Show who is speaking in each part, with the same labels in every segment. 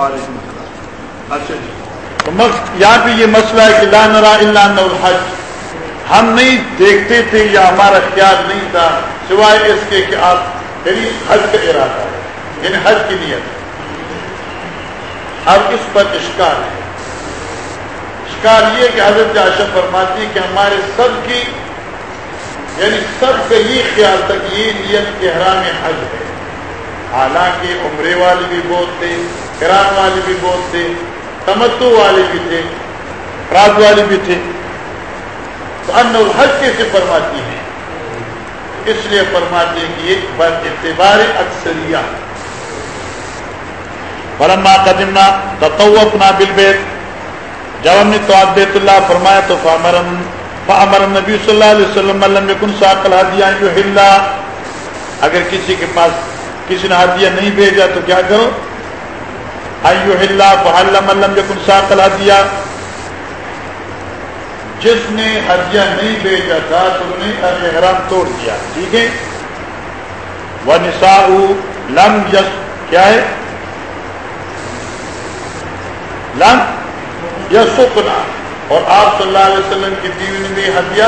Speaker 1: وعلیکم السلام۔ اچھا جی۔
Speaker 2: تو یہاں پہ یہ مسئلہ ہے کہ لا نرا الا ان الحج۔ ہم نہیں دیکھتے تھے یا ہمارا خیال نہیں تھا، سوائے اس کے کہ آپ یعنی حج کا ارادہ ہے یعنی حج کی نیت۔ ہے اب اس پر اشکال ہے۔ اشکال یہ کہ حضرت عاشق فرماتی ہے کہ ہمارے سب کی یعنی سب کا یہ خیال تھا کہ یہ نیت احرام حج ہے۔ حالانکہ عمرے والے بھی بہت تھے۔ کران والے بھی بہت تھے، تمتو والے بھی تھے رات والے بھی تھے۔ تو ان الحج کیسے فرماتی ہیں۔ اس لیے فرماتی ہیں کہ یہ بات اعتبار اکثریہ۔ فلما قدمنا تطوفنا بالبيت۔ جب ہم نے تو بیت اللہ فرمایا تو فامرن فامر نبی صلی اللہ علیہ وسلم لم يكن ساقل هديا يحل اگر کسی کے پاس کسی نے ہدیہ نہیں بھیجا تو کیا کرو؟ ایو ساقل جس نے ہدیہ نہیں بھیجا تھا تو نے احرام توڑ دیا ٹھیک ہے؟ وہ نسا لم یس کیا ہے؟ لم یسکنا اور آپ صلی اللہ علیہ وسلم کی بیوی نے بھی ہدیہ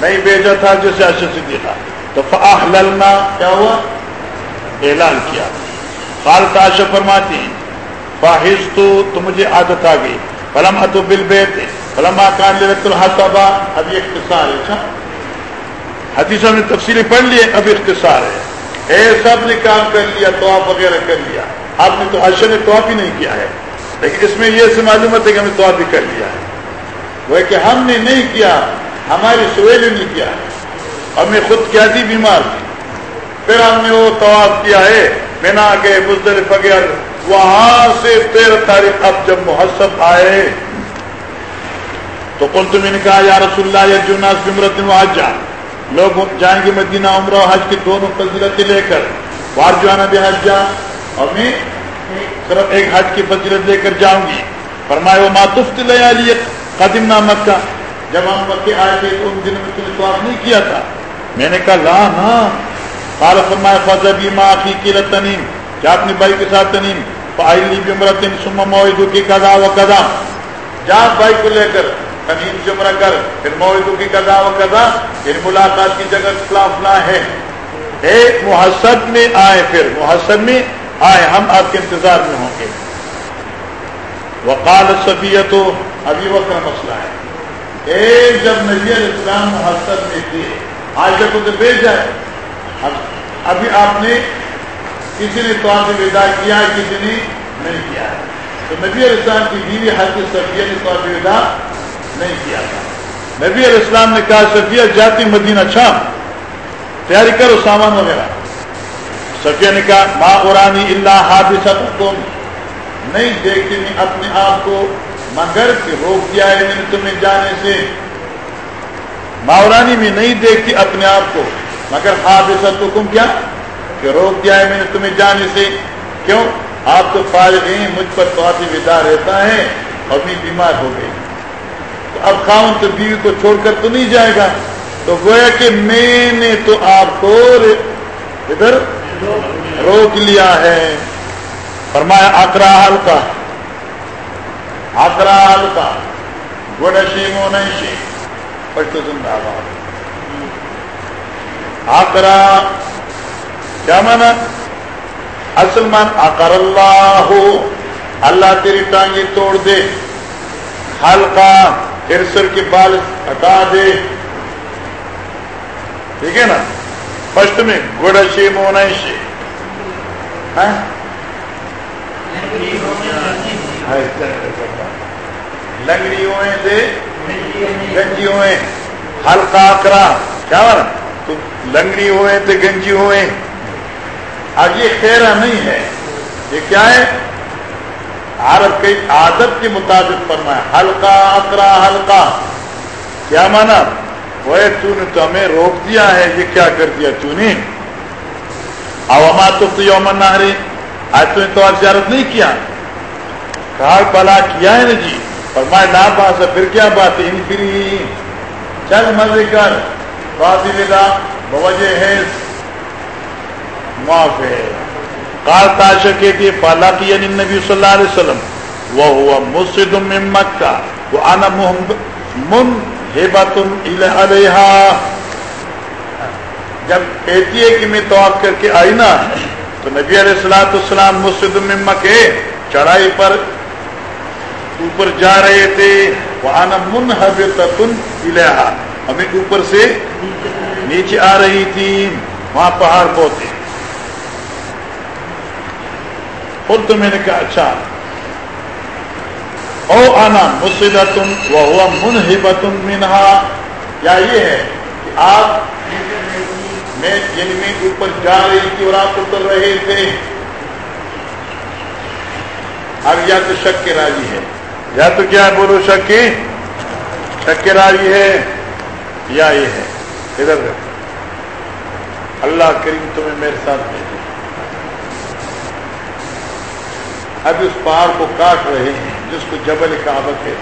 Speaker 2: نہیں بھیجا تھا جسے اشد سے دیکھا تو فاحللنا، کیا ہوا؟ اعلان کیا۔ قال تاشا فرماتی ہیں فاحش تو تو مجھے عادت آ گئی۔ فلم اتو بل بیت فلم کان لرت الحسبا اب یہ اختصار ہے اچھا؟ حدیث ہم نے تفصیلی پڑھ لی اب اختصار ہے۔ اے سب نے کام کر لیا، تو وغیرہ کر لیا۔ آپ نے تو اشر نے تو ہی نہیں کیا ہے۔ لیکن اس میں یہ سے معلومات ہے کہ ہم نے تو بھی کر لیا ہے۔ وہ کہ ہم نے نہیں کیا، ہماری سویل نے کیا۔ اور میں خود کیا تھی بیمار تھی۔ پھر ہم نے وہ طواف کیا ہے بنا کے بزدل بغیر وہاں سے تیرہ تاریخ اب جب محسب آئے، تو کل تم نے کہا، یا رسول اللہ یا جناس بمرت حج جا لوگ جائیں گے مدینہ عمرہ حج کی دونوں فضیلتیں لے کر۔ وار جانا بھی حج جا اور میں صرف ایک حج کی فضیلت لے کر جاؤں گی۔ فرمائے وہ ماتفت لیالی قدیم نہ مکہ۔ جب ہم مکے آئے تھے تو ان دنوں میں تم نے سواب نہیں کیا تھا۔ میں نے کہا، لا، نا۔ قال فرمایا فضبی ما اخی کی تنیم کیا اپنے بھائی کے ساتھ تنیم فائلی بمرتن ثم موعدو کی قضا و قضا جا بھائی کو لے کر تنیم سے عمرہ کر، پھر موعدو کی قضا و قضا پھر ملاقات کی جگہ فلاں فلاں ہے۔ ایک محسد میں آئے، پھر محسد میں آئے، ہم آپ کے انتظار میں ہوں گے۔ وقال صفیہ تو ابھی وقت کا مسئلہ ہے۔ ایک جب نبی علیہ السلام محسد میں تھے، آج کو تو بھیجا ہے ابھی آپ نے کسی نے تو سے ودا کیا کسی نے نہیں کیا ہے۔ تو نبی علیہ السلام کی بیوی حضرت صفیہ نے تو ودا نہیں کیا تھا۔ نبی علیہ السلام نے کہا، صفیہ، جاتی مدینہ شام تیاری کرو سامان وغیرہ۔ صفیہ نے کہا ماں قرآنی اللہ حادثت تم نہیں دیکھتی نہیں اپنے آپ کو، مگر کہ روک دیا ہے میں نے تمہیں جانے سے۔ ماورانی میں نہیں دیکھتی اپنے آپ کو، مگر حادثت حکم کیا؟ کہ روک دیا ہے میں نے تمہیں جانے سے۔ کیوں؟ آپ تو فارغ ہیں مجھ پر تو ودا رہتا ہے، اور میں بیمار ہو گئی۔ تو اب خاون تو بیوی کو چھوڑ کر تو نہیں جائے گا۔ تو گویا کہ میں نے تو آپ کو ادھر روک لیا ہے۔ فرمایا اکرا ہلکا اکرا ہلکا گوڑشی مونشی پشتو زندہ باد آکرا کیا مانا؟ اصل مان آکر اللہ ہو اللہ تیری ٹانگیں توڑ دے ہلکا پھر سر کے بال ہٹا دے۔ ٹھیک ہے نا؟ فسٹ میں گڑشی مونشی ہاں؟ لنگڑی ہوئے تھے گنجی ہوئے ہلکا آکرا کیا مانا؟ تو لنگڑی ہوئے تھے گنجی ہوئے اب یہ خیرہ نہیں ہے۔ یہ کیا ہے؟ عرب کی عادت کے مطابق فرمایا ہلکا اکرا ہلکا کیا مانا؟ وہ تو نے تو ہمیں روک دیا ہے۔ یہ کیا کر دیا تو نے؟ عواما تو یوم نہری آج تو نے تو زیارت نہیں کیا۔ کہا، بلا کیا ہے نا جی فرمایا نہ بات پھر کیا بات ہے؟ ان فری۔ چل مزے کر۔ بات ودا بوجہ ہے۔ معاف ہے۔ قال تاشا کہتی ہے فالاق یعنی نبی صلی اللہ علیہ وسلم۔ وہ ہوا مسجد من مکہ۔ وہ منہبت علیہا۔ جب کہتی ہے کہ میں طواف کر کے آئی نا، تو نبی علیہ السلاۃ السلام مسجد من مکہ چڑھائی پر اوپر جا رہے تھے۔ وہ آنا منحبت الہا ہمیں اوپر سے نیچے آ رہی تھی۔ وہاں پہاڑ بہت تھے خود تو میں نے کہا اچھا۔ او آنا مسلط وہ ہوا منحبت منہا۔ یا یہ ہے کہ آپ میں جن میں اوپر جا رہی تھی اور آپ اتر رہے تھے۔ اب یا تو شک کے راضی ہے۔ یا تو کیا بولو شک کی؟ شک کے راضی ہے۔ یا یہ ہے۔ ادھر اللہ کریم تمہیں میرے ساتھ بھیجے۔ اب اس پہاڑ کو کاٹ رہے ہیں، جس کو جبل کعبت ہے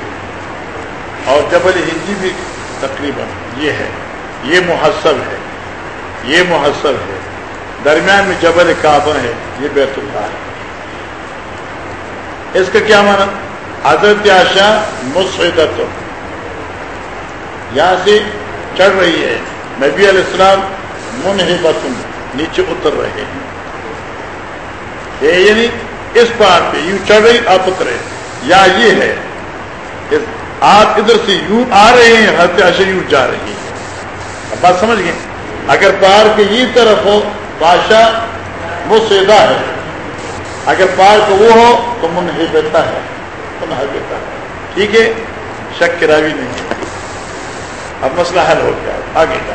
Speaker 2: اور جبل ہندی بھی تقریباً یہ ہے۔ یہ محسب ہے۔ یہ محسب ہے۔ درمیان میں جبل کعبہ ہے، یہ بیت اللہ ہے۔ اس کا کیا مانا حضرت آشا مسعدت یہاں سے چڑھ رہی ہے۔ نبی علیہ السلام منحبت نیچے اتر رہے ہیں۔ یعنی اس پہاڑ پہ یوں چڑھ رہی، آپ اترے۔ یا یہ ہے آپ ادھر سے یوں آ رہے ہیں، حضرت آشا یوں جا رہی ہے اب بات سمجھ گئے؟ اگر پہاڑ کے یہ طرف ہو، بادشاہ وہ سیدا ہے۔ اگر پہاڑ کو وہ ہو، تو منحبتا ہے۔ منحبتا ہے۔ ٹھیک ہے، شک کی راوی نہیں ہے۔ اب مسئلہ حل ہو گیا۔ آگے کا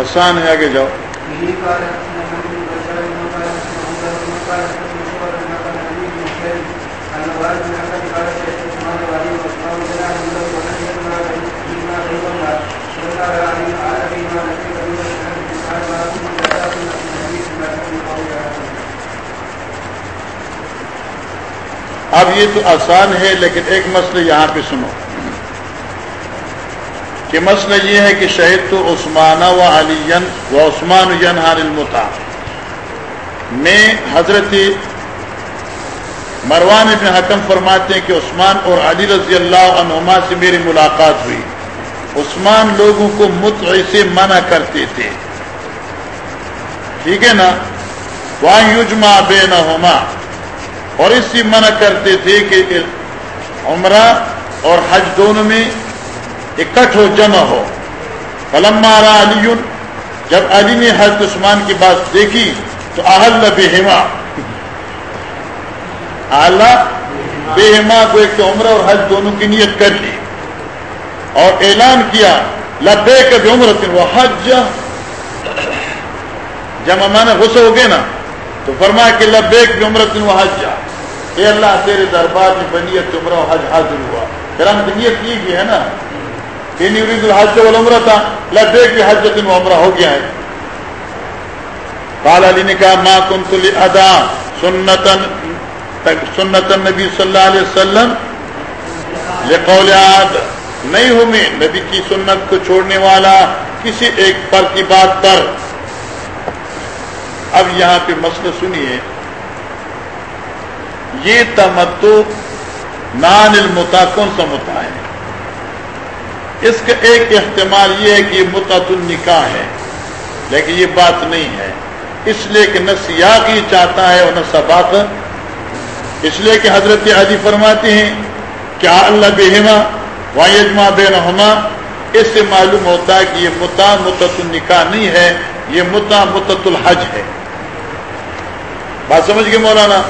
Speaker 2: آسان ہے آگے جاؤ۔ اب یہ تو آسان ہے، لیکن ایک مسئلہ یہاں پہ سنو۔ کہ مسئلہ یہ ہے کہ شہید تو عثمانہ و علی و عثمان ینہار المتا میں حضرت مروان ابن حکم فرماتے ہیں کہ عثمان اور علی رضی اللہ عنہما سے میری ملاقات ہوئی۔ عثمان لوگوں کو متع سے منع کرتے تھے۔ ٹھیک ہے نا؟ وہاں یوجما بے نہ اور اس سے منع کرتے تھے کہ عمرہ اور حج دونوں میں اکٹھ ہو، جمع ہو۔ فلم مارا علی، جب علی نے حضرت عثمان کی بات دیکھی تو اہل بےما اعلی بےما کو ایک تو عمرہ اور حج دونوں کی نیت کر لی۔ اور اعلان کیا لبے کبھی عمر وہ حج جب ہمارا غصہ ہو گیا نا؟ تو فرما کہ لبیک بھی عمرت و حج اے اللہ، تیرے دربار میں بنیت عمرہ و حج حاضر ہوا۔ پھر ہم نیت کی بھی ہے نا۔ یعنی تین عید الحج والا عمرہ تھا لبیک بھی حج و عمرہ ہو گیا ہے۔ قال علی نے کہا، ما کنت ادا سنتن سنت نبی صلی اللہ علیہ وسلم لقول عاد۔ نہیں ہوں میں، نبی کی سنت کو چھوڑنے والا کسی ایک پر کی بات پر۔ اب یہاں پہ مسئلہ سنیے۔ یہ تمتو نان المتا کون سا متا ہے۔ اس کا ایک احتمال یہ ہے کہ یہ متعت النکاح ہے، لیکن یہ بات نہیں ہے۔ اس لیے کہ نہ سیاق یہ چاہتا ہے اور نہ سباق۔ اس لیے کہ حضرت علی فرماتے ہیں، کیا اللہ بہما واجما بے رحما اس سے معلوم ہوتا ہے کہ یہ متا متت النکاح نہیں ہے، یہ متا متت الحج ہے۔ بات سمجھ گئے مولانا؟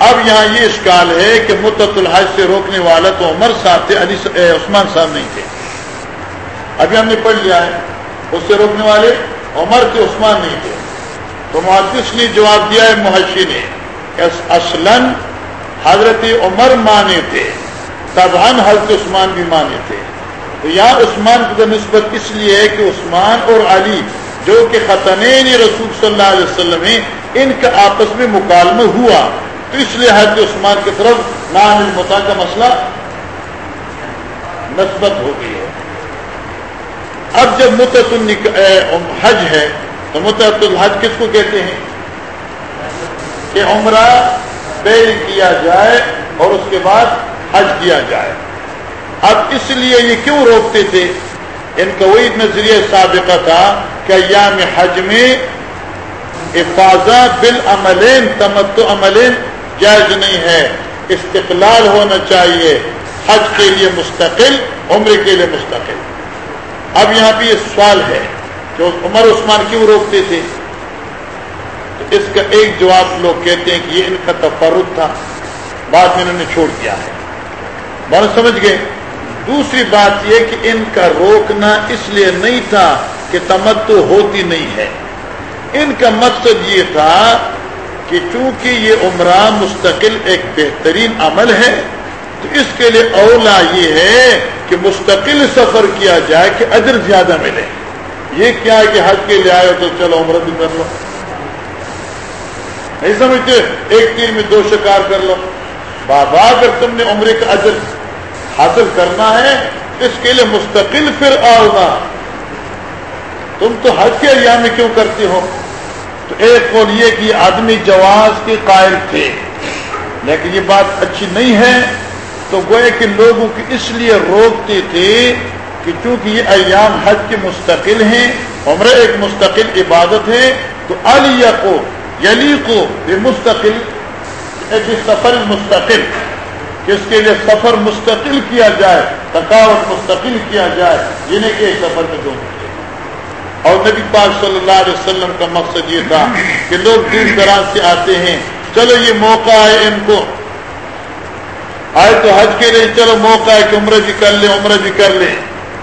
Speaker 2: اب یہاں یہ اشکال ہے کہ متت الحج سے روکنے والا تو عمر صاحب تھے، علی عثمان صاحب نہیں تھے۔ ابھی ہم نے پڑھ لیا ہے، اس سے روکنے والے عمر کے عثمان نہیں تھے۔ تو محدث نے جواب دیا ہے، محشی نے اصلاً حضرت عمر مانے تھے طبعاً حضرت عثمان بھی مانے تھے۔ تو یہاں عثمان کی نسبت اس لیے ہے کہ عثمان اور علی، جو کہ خطنین رسول صلی اللہ علیہ وسلم ہیں ان کا آپس میں مکالمہ ہوا تو اس لیے حضرت عثمان کی طرف نام المتا کا مسئلہ نسبت ہو گئی ہے۔ اب جب متحد حج ہے، تو متحد الحج کس کو کہتے ہیں؟ کہ عمرہ بیل کیا جائے اور اس کے بعد حج کیا جائے۔ اب اس لیے یہ کیوں روکتے تھے؟ ان کا وہی نظریہ سابقہ تھا کہ ایام حج میں افاظہ بل عملین تمت عملین جائز نہیں ہے۔ استقلال ہونا چاہیے۔ حج کے لیے مستقل عمر کے لیے مستقل۔ اب یہاں پہ یہ سوال ہے کہ عمر عثمان کیوں روکتے تھے؟ تو اس کا ایک جواب لوگ کہتے ہیں کہ یہ ان کا تفرد تھا۔ بعد میں انہوں نے چھوڑ دیا ہے۔ بہت سمجھ گئے؟ دوسری بات یہ کہ ان کا روکنا اس لیے نہیں تھا کہ تمتو ہوتی نہیں ہے۔ ان کا مقصد یہ تھا کہ چونکہ یہ عمرہ مستقل ایک بہترین عمل ہے، تو اس کے لیے اولا یہ ہے کہ مستقل سفر کیا جائے کہ ادر زیادہ ملے۔ یہ کیا ہے کہ حج کے لیے آئے تو چلو عمرہ بھی کر لو۔ نہیں سمجھتے؟ ایک تیر میں دو شکار کر لو۔ بابا، اگر تم نے عمرے کا اجر حاصل کرنا ہے اس کے لیے مستقل پھر آؤ تم تو حج کے ایام میں کیوں کرتے ہو؟ تو ایک قول یہ کہ آدمی جواز کے قائل تھے۔ لیکن یہ بات اچھی نہیں ہے۔ تو گوئے کہ لوگوں کی اس لیے روکتے تھے کہ چونکہ یہ ایام حج کے مستقل ہیں، عمرہ ایک مستقل عبادت ہے، تو علی کو، یلی کو یہ مستقل سفر مستقل اس کے لیے سفر مستقل کیا جائے تھکاوٹ مستقل کیا جائے جنہیں کہ ایک سفر میں دونوں۔ اور نبی پاک صلی اللہ علیہ وسلم کا مقصد یہ تھا کہ لوگ دور دراز سے آتے ہیں، چلو یہ موقع ہے ان کو۔ آئے تو حج کے لیے چلو، موقع ہے کہ عمرہ بھی کر لیں، عمرہ بھی کر لیں۔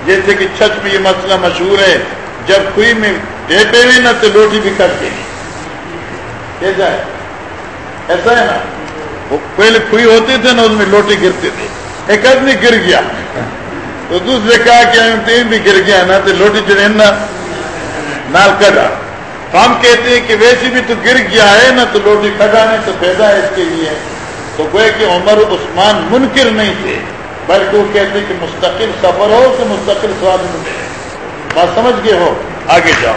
Speaker 2: جیسے کہ چھت میں یہ مسئلہ مشہور ہے، جب کوئی میں ٹیپے ہوئے نا تو لوٹی بھی کر کے کیسا ہے۔ ایسا ہے نا؟ وہ پہلے کھوئی ہوتے تھے نا، اس میں لوٹے گرتے تھے۔ ایک آدمی گر گیا۔ تو دوسرے کہا کہ بھی گر گیا نا، تو لوٹی چڑھے نا ہم کہتے ہیں کہ ویسے بھی تو گر گیا ہے، نہ تو لوٹی کھڑا نہیں تو پیدا ہے اس کے لیے۔ تو گوئے کہ عمر عثمان منکر نہیں تھے، بلکہ وہ کہتے کہ مستقل سفر ہو تو مستقل سواد ملے بات سمجھ گئے ہو؟ آگے جاؤ۔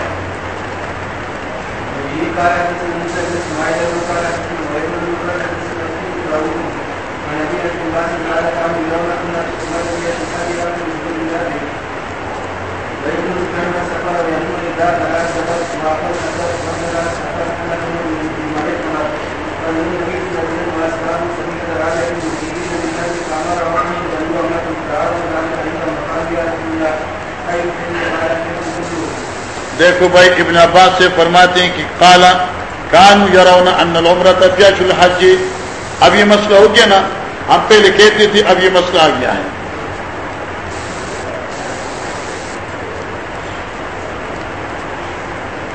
Speaker 2: دیکھو بھائی، ابن عباس سے فرماتے ہیں کہ کالا کان یارونا ان العمرت پیاش الحج. اب یہ مسئلہ ہو گیا نا، ہم پہلے کہتے تھے، اب یہ مسئلہ آ گیا ہے۔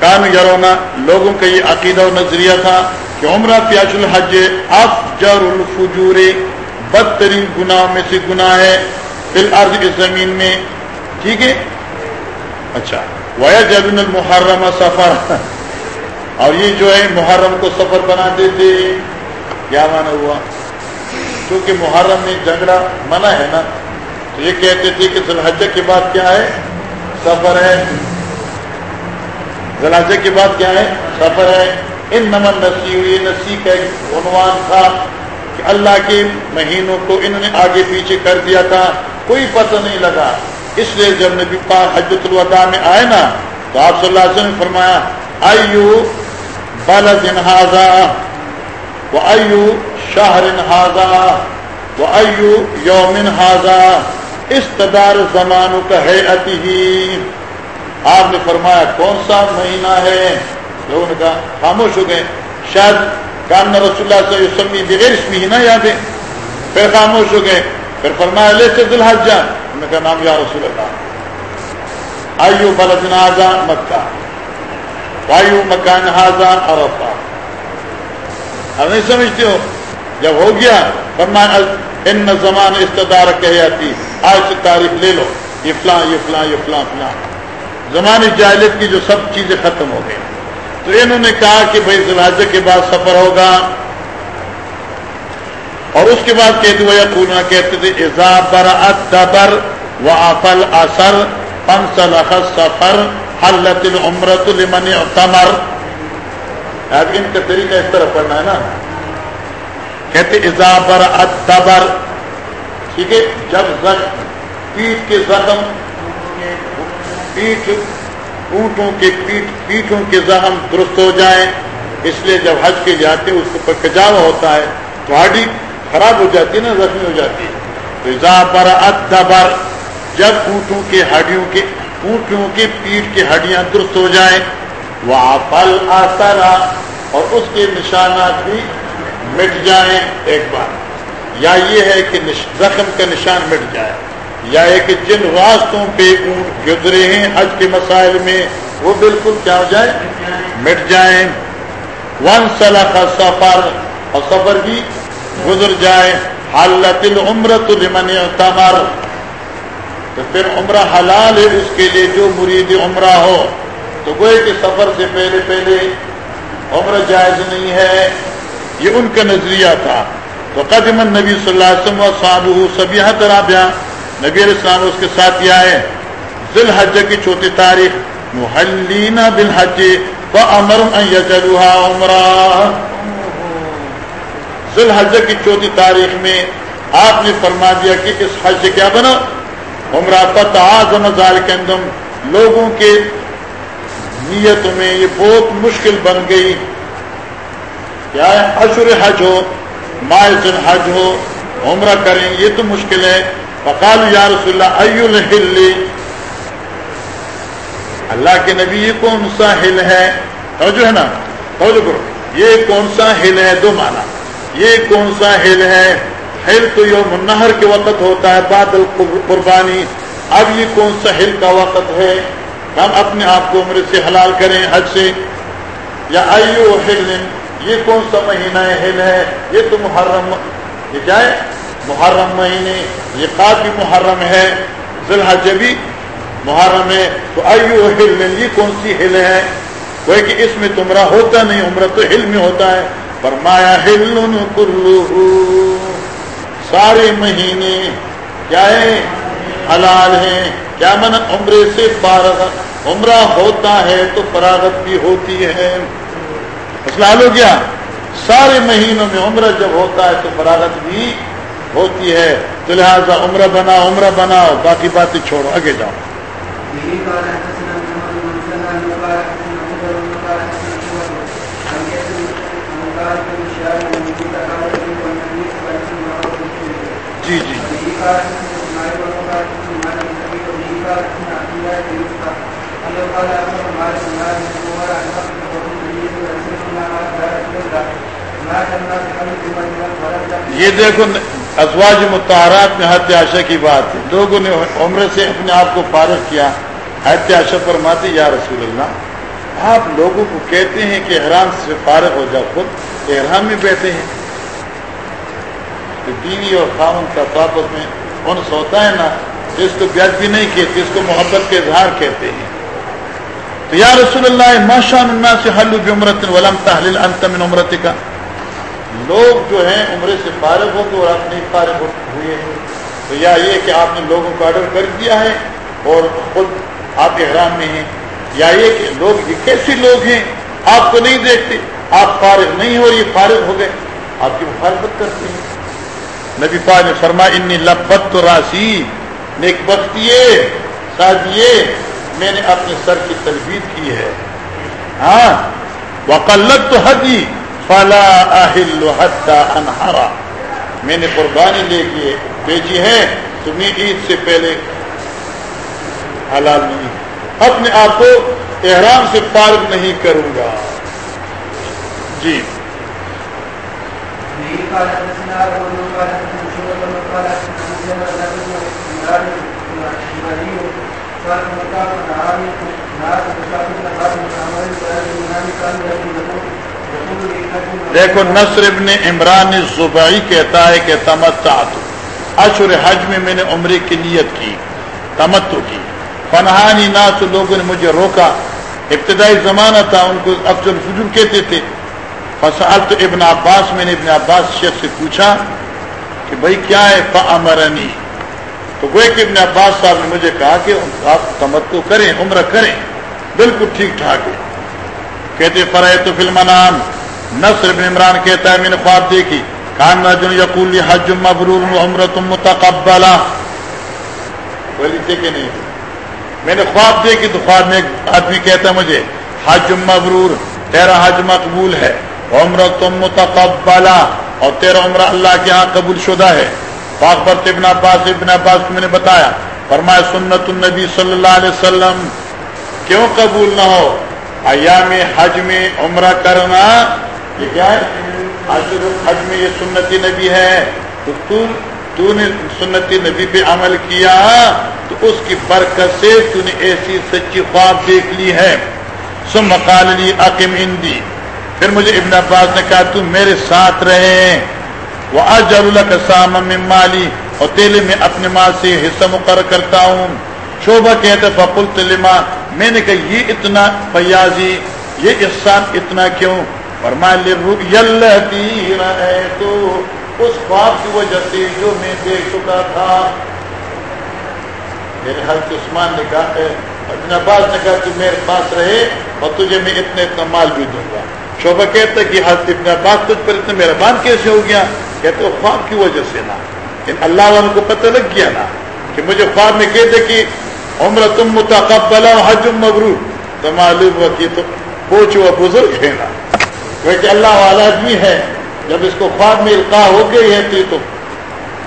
Speaker 2: کان یارونا لوگوں کا یہ عقیدہ و نظریہ تھا کہ عمرہ پیاش الحج افجر الفجور، بدترین گناہ میں سے گناہ ہے، فی الارض زمین میں۔ ٹھیک ہے؟ اچھا۔ ویا المحرم سفر اور یہ جو ہے محرم کو سفر بنا دیتے کیا مانا ہوا؟ کیونکہ محرم میں جھگڑا منع ہے نا، تو یہ کہتے تھے کہ زلحجہ کے بعد کیا ہے؟ سفر ہے۔ زلحجہ کے بعد کیا ہے؟ سفر ہے۔ ان نمن نسی ہوئی نسی کا ایک عنوان تھا کہ اللہ کے مہینوں کو انہوں نے آگے پیچھے کر دیا تھا، کوئی پتہ نہیں لگا۔ اس لیے جب نبی پاک حجت الوداع میں آئے نا، تو آپ صلی اللہ علیہ وسلم نے فرمایا، ایو بلد ہاضا وہ ایو شہر ہاضا وہ ایو یومن ہاضا استدار زمانوں کا ہے ہی آپ نے فرمایا، کون سا مہینہ ہے؟ لوگوں نے کہا، خاموش ہو گئے۔ شاید کان رسول اللہ صلی اللہ علیہ وسلم بغیر اس مہینہ یاد ہے۔ پھر خاموش ہو گئے۔ پھر فرمایا لے سے دلحجہ نے کہا نام یا رسول اللہ۔ آئیو بلد نازا مکہ۔ وایو مکان ہاضا عرفہ۔ اب نہیں سمجھتے ہو۔ جب ہو گیا فرمان ان زمان استدار کہ آتی آج سے تاریخ لے لو۔ یہ فلاں یہ فلاں یہ فلاں فلاں۔ زمانی جاہلیت کی جو سب چیزیں ختم ہو گئی تو انہوں نے کہا کہ بھائی زلاجہ کے بعد سفر ہوگا۔ اور اس کے بعد کہتے ہوئے پورنا کہتے تھے ازا بر ادبر و افل اثر پنسل سفر حلت العمرت لمن تمر ان کا طریقہ اس طرح پڑھنا ہے نا۔ کہتے ازا بر ادبر ٹھیک ہے؟ جب زخم پیٹ کے زخم پیٹ اونٹوں کے پیٹ پیٹوں کے زخم درست ہو جائیں، اس لیے جب حج کے جاتے اس کے اوپر کجاوا ہوتا ہے، تو ہڈی خراب ہو جاتی ہے نا، زخمی ہو جاتی ہے۔ تو ازا پر ادبر جب اونٹوں کے ہڈیوں کے اونٹوں کے پیٹ کی ہڈیاں درست ہو جائیں وہ پل آسارا اور اس کے نشانات بھی مٹ جائیں ایک بار۔ یا یہ ہے کہ زخم کا نشان مٹ جائے۔ یا ہے کہ جن راستوں پہ اونٹ گزرے ہیں حج کے مسائل میں، وہ بالکل کیا ہو جائے؟ مٹ جائیں۔ ون سلا کا سفر، اور سفر بھی گزر جائے حالت العمرت لمن تمر تو پھر عمرہ حلال ہے اس کے لیے، جو مرید عمرہ ہو۔ تو گوئے کہ سفر سے پہلے پہلے عمرہ جائز نہیں ہے۔ یہ ان کا نظریہ تھا۔ تو قدم نبی صلی اللہ علیہ وسلم و صحابہ سبھی رابعہ نبی علیہ السلام اس کے ساتھ یہ آئے۔ ذل حج کی چوتھی تاریخ، محلین بالحج فامر ان یجلوها عمرہ ذل حج کی چوتھی تاریخ میں آپ نے فرما دیا کہ اس حج سے کیا بنا؟ عمرہ تعظم ذالک اندم لوگوں کے نیت میں یہ بہت مشکل بن گئی۔ کیا ہے؟ اشر حج ہو مائز حج ہو، عمرہ کریں، یہ تو مشکل ہے۔ فقال یا رسول اللہ، ایو الحل؟ اللہ کے نبی، یہ کون سا ہل ہے؟ توجہ ہے نا؟ توجہ کرو، یہ کون سا ہل ہے؟ دو معنی۔ یہ کون سا ہل ہے؟ ہل تو یوم النہر کے وقت ہوتا ہے بادل قربانی اب یہ کون سا ہل کا وقت ہے؟ ہم اپنے آپ کو عمر سے حلال کریں حج سے۔ یا ایو ہل، یہ کون سا مہینہ ہل ہے؟ یہ تو محرم، یہ کیا ہے؟ محرم مہینے۔ یہ کافی محرم ہے۔ ذلحج بھی محرم ہے۔ تو ایو ہل، یہ کون سی ہل ہے؟ وہ کہ اس میں تمرا ہوتا نہیں، عمرہ تو ہل میں ہوتا ہے۔ فرمایا ہل کلو سارے مہینے کیا ہے؟ حلال ہیں۔ کیا من عمرے سے فارغ عمرہ ہوتا ہے تو فراغت بھی ہوتی ہے۔ مسئلہ حل ہو گیا۔ سارے مہینوں میں عمرہ جب ہوتا ہے تو فراغت بھی ہوتی ہے۔ تو لہٰذا عمرہ بنا عمرہ بناؤ، باقی باتیں چھوڑو، آگے جاؤ۔ یہ دیکھو، ازواج متحرات میں حت عاشا کی بات ہے۔ لوگوں نے عمر سے اپنے آپ کو فارغ کیا حت عاشا فرماتے یا رسول اللہ، آپ لوگوں کو کہتے ہیں کہ احرام سے فارغ ہو جاؤ، خود احرام میں بیٹھے ہیں۔ بیوی اور خامن کا طاقت میں انس ہوتا ہے نا اس کو بیت بھی نہیں کہتے اس کو محبت کے اظہار کہتے ہیں۔ تو یا رسول اللہ ماشاء اللہ سے حلو عمرت ولم تحلیل انت من عمرت کا لوگ جو ہیں عمرے سے فارغ ہو اور آپ نہیں فارغ ہوئے ہیں۔ تو یا یہ کہ آپ نے لوگوں کو آڈر کر دیا ہے اور خود آپ احرام میں ہیں۔ یا یہ کہ لوگ، یہ کیسے لوگ ہیں؟ آپ کو نہیں دیکھتے، آپ فارغ نہیں ہو یہ فارغ ہو گئے۔ آپ کی مخالفت کرتے ہیں۔ نبی پا نے فرما انی لبت تو راسی نیک بختی سازیے میں نے اپنے سر کی تجویز کی ہے۔ ہاں وقلت تو حدی فلا اہل انہارا میں نے قربانی لے کے بیچی ہے تو میں عید سے پہلے حلال نہیں۔ اپنے آپ کو احرام سے فارغ نہیں کروں گا۔ جی۔ دیکھو نصر ابن عمران زبعی کہتا ہے کہ تمتع اشر حج میں میں نے عمرے کی نیت کی تمتو کی۔ فنہانی ناس، لوگوں نے مجھے روکا۔ ابتدائی زمانہ تھا، ان کو اکثر فجور کہتے تھے۔ فسال تو ابن عباس، میں نے ابن عباس شیخ سے پوچھا کہ بھائی کیا ہے؟ فمرنی تو گوئے کہ ابن عباس صاحب نے مجھے کہا کہ آپ تمتو کریں، عمرہ کریں۔ بالکل ٹھیک ٹھاک ہے۔ کہتے فرائے تو فلم نام نصر ابن عمران کہتا ہے میں نے خواب دیکھی۔ کان رجل یقول حج مبرور عمرۃ متقبلہ۔ بولی تھے کہ نہیں؟ میں نے خواب دیکھی تو خواب میں ایک آدمی کہتا ہے مجھے، حج مبرور، تیرا حج مقبول ہے، عمرۃ متقبلہ، اور تیرا عمرہ اللہ کے ہاں قبول شدہ ہے۔ باغبر ابن عباس ابن عباس میں نے بتایا، فرمایا، سنت النبی صلی اللہ علیہ وسلم کیوں قبول نہ ہو؟ ایام حج میں عمرہ کرنا یہ کیا ہے؟ حج میں یہ سنتی نبی ہے تو تو, تو نے سنتی نبی پہ عمل کیا تو اس کی برکت سے تو نے ایسی سچی خواب دیکھ لی ہے۔ سم مقال لی عقیم ہندی پھر مجھے ابن عباس نے کہا تو میرے ساتھ رہے۔ وہ اجر کا سام مالی اور تیلے میں اپنے ماں سے حصہ مقرر کرتا ہوں۔ شوبہ کہتے فقل تلما میں نے کہا یہ اتنا فیاضی یہ احسان اتنا کیوں؟ تو، اس خواب کی وجہ سے جو میں دیکھ چکا تھا۔ میرے حضرت عثمان نے کہا ابن عباس نے کہا تو میرے پاس رہے اور تجھے میں اتنا اتنا مال بھی دوں گا۔ شوبہ کہتا کہ حضرت ابن عباس تجھ پر اتنا مہربان کیسے ہو گیا؟ کہتے ہو خواب کی وجہ سے نا۔ اللہ والوں کو پتہ لگ گیا نا کہ مجھے خواب میں کہتے کہ عمر تم متقبل حج مبرور۔ تو معلوم ہوا کہ تو پوچھ ہوا بزرگ ہے نا۔ کہ اللہ والا آدمی ہے، جب اس کو خواب میں القاع ہو گئی ہے تو تو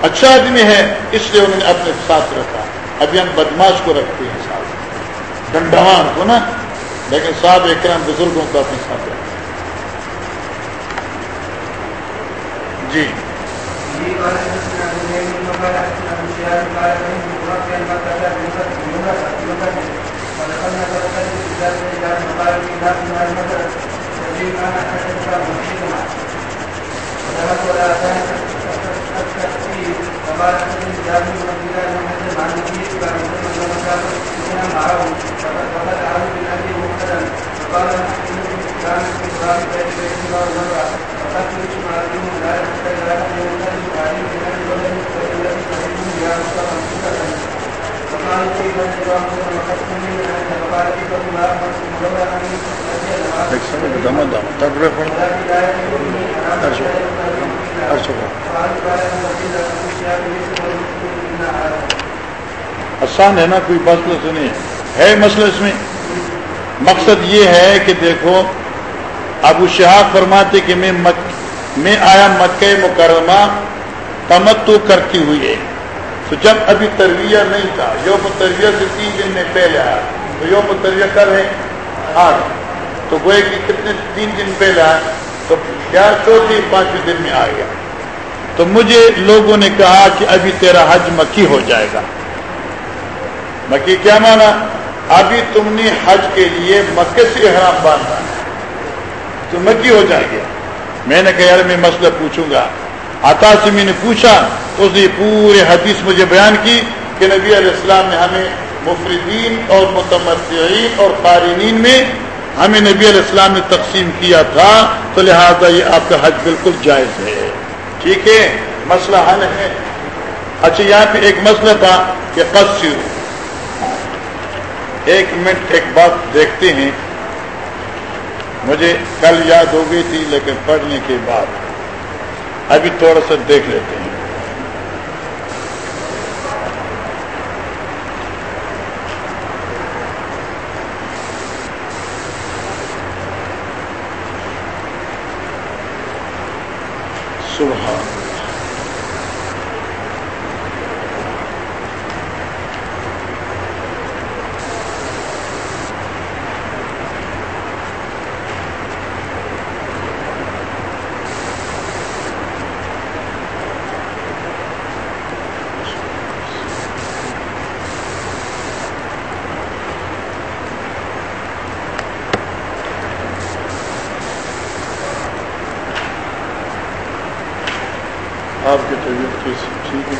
Speaker 2: اچھا آدمی ہے، اس لیے انہوں نے اپنے ساتھ رکھا۔ ابھی ہم بدماش کو رکھتے ہیں ساتھ ڈنڈوان کو نا، لیکن صاحب اکرام بزرگوں کو اپنے ساتھ رکھتے جی۔, جی۔ ہمارا آسان ہے نا کوئی مسئلہ سنی ہے۔ مسئلہ اس میں۔ مقصد یہ ہے کہ دیکھو، ابو شہاب فرماتے کہ میں میں آیا مکہ مکرمہ تمتو کرتی ہوئی ہے۔ تو جب ابھی ترویہ نہیں تھا، یوم ترویہ سے تین دن میں پہلے آیا، تو یوم ترویہ کر ہے؟ آج۔ تو گوئے کہ کتنے تین دن پہلے آیا، تو کیا چوتھی پانچویں دن میں آ گیا تو مجھے لوگوں نے کہا کہ ابھی تیرا حج مکی ہو جائے گا۔ مکی کیا مانا؟ ابھی تم نے حج کے لیے مکے سے احرام باندھا، تو مکی ہو جائے گا۔ میں نے کہا، یار میں مسئلہ پوچھوں گا آتا سے میں نے پوچھا اس نے پورے حدیث مجھے بیان کی کہ نبی علیہ السلام نے ہمیں مفردین اور متمدین اور قارنین میں ہمیں نبی علیہ السلام نے تقسیم کیا تھا تو لہذا یہ آپ کا حج بالکل جائز ہے ٹھیک ہے مسئلہ حل ہے اچھا یہاں پہ ایک مسئلہ تھا کہ قصر ایک منٹ ایک بات دیکھتے ہیں مجھے کل یاد ہو گئی تھی لیکن پڑھنے کے بعد ابھی تھوڑا سا دیکھ لیتے ہیں صبح آپ کی طبیعت کیسی ٹھیک ہے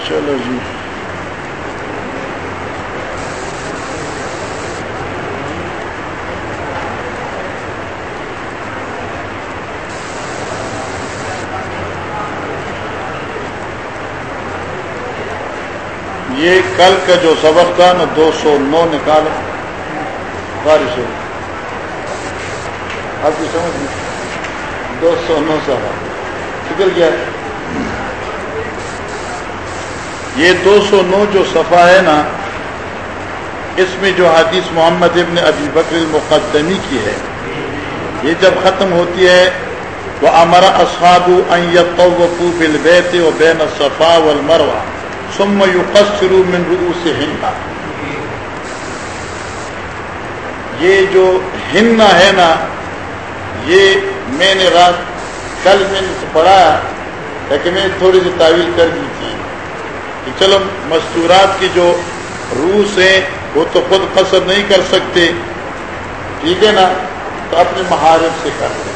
Speaker 2: چلو جی یہ کل کا جو سبق تھا نا دو سو نو نکالا بارش ہو آپ کی سمجھ دو سو نو سبق فکر کیا یہ دو سو نو جو صفحہ ہے نا، اس میں جو حدیث محمد ابن ابی بکر المقدمی کی ہے، یہ جب ختم ہوتی ہے وہ امرا اصحاب بالبیت و بین صفا والمروہ ثم يقصر من رؤوس یہ جو ہننا ہے نا، یہ میں نے رات کل میں نے پڑھا لیکن میں تھوڑی سی تعویل کر دی تھی کہ چلو مستورات کی جو روس ہیں، وہ تو خود قصر نہیں کر سکتے۔ ٹھیک ہے نا؟ تو اپنے مہارت سے کر لیں۔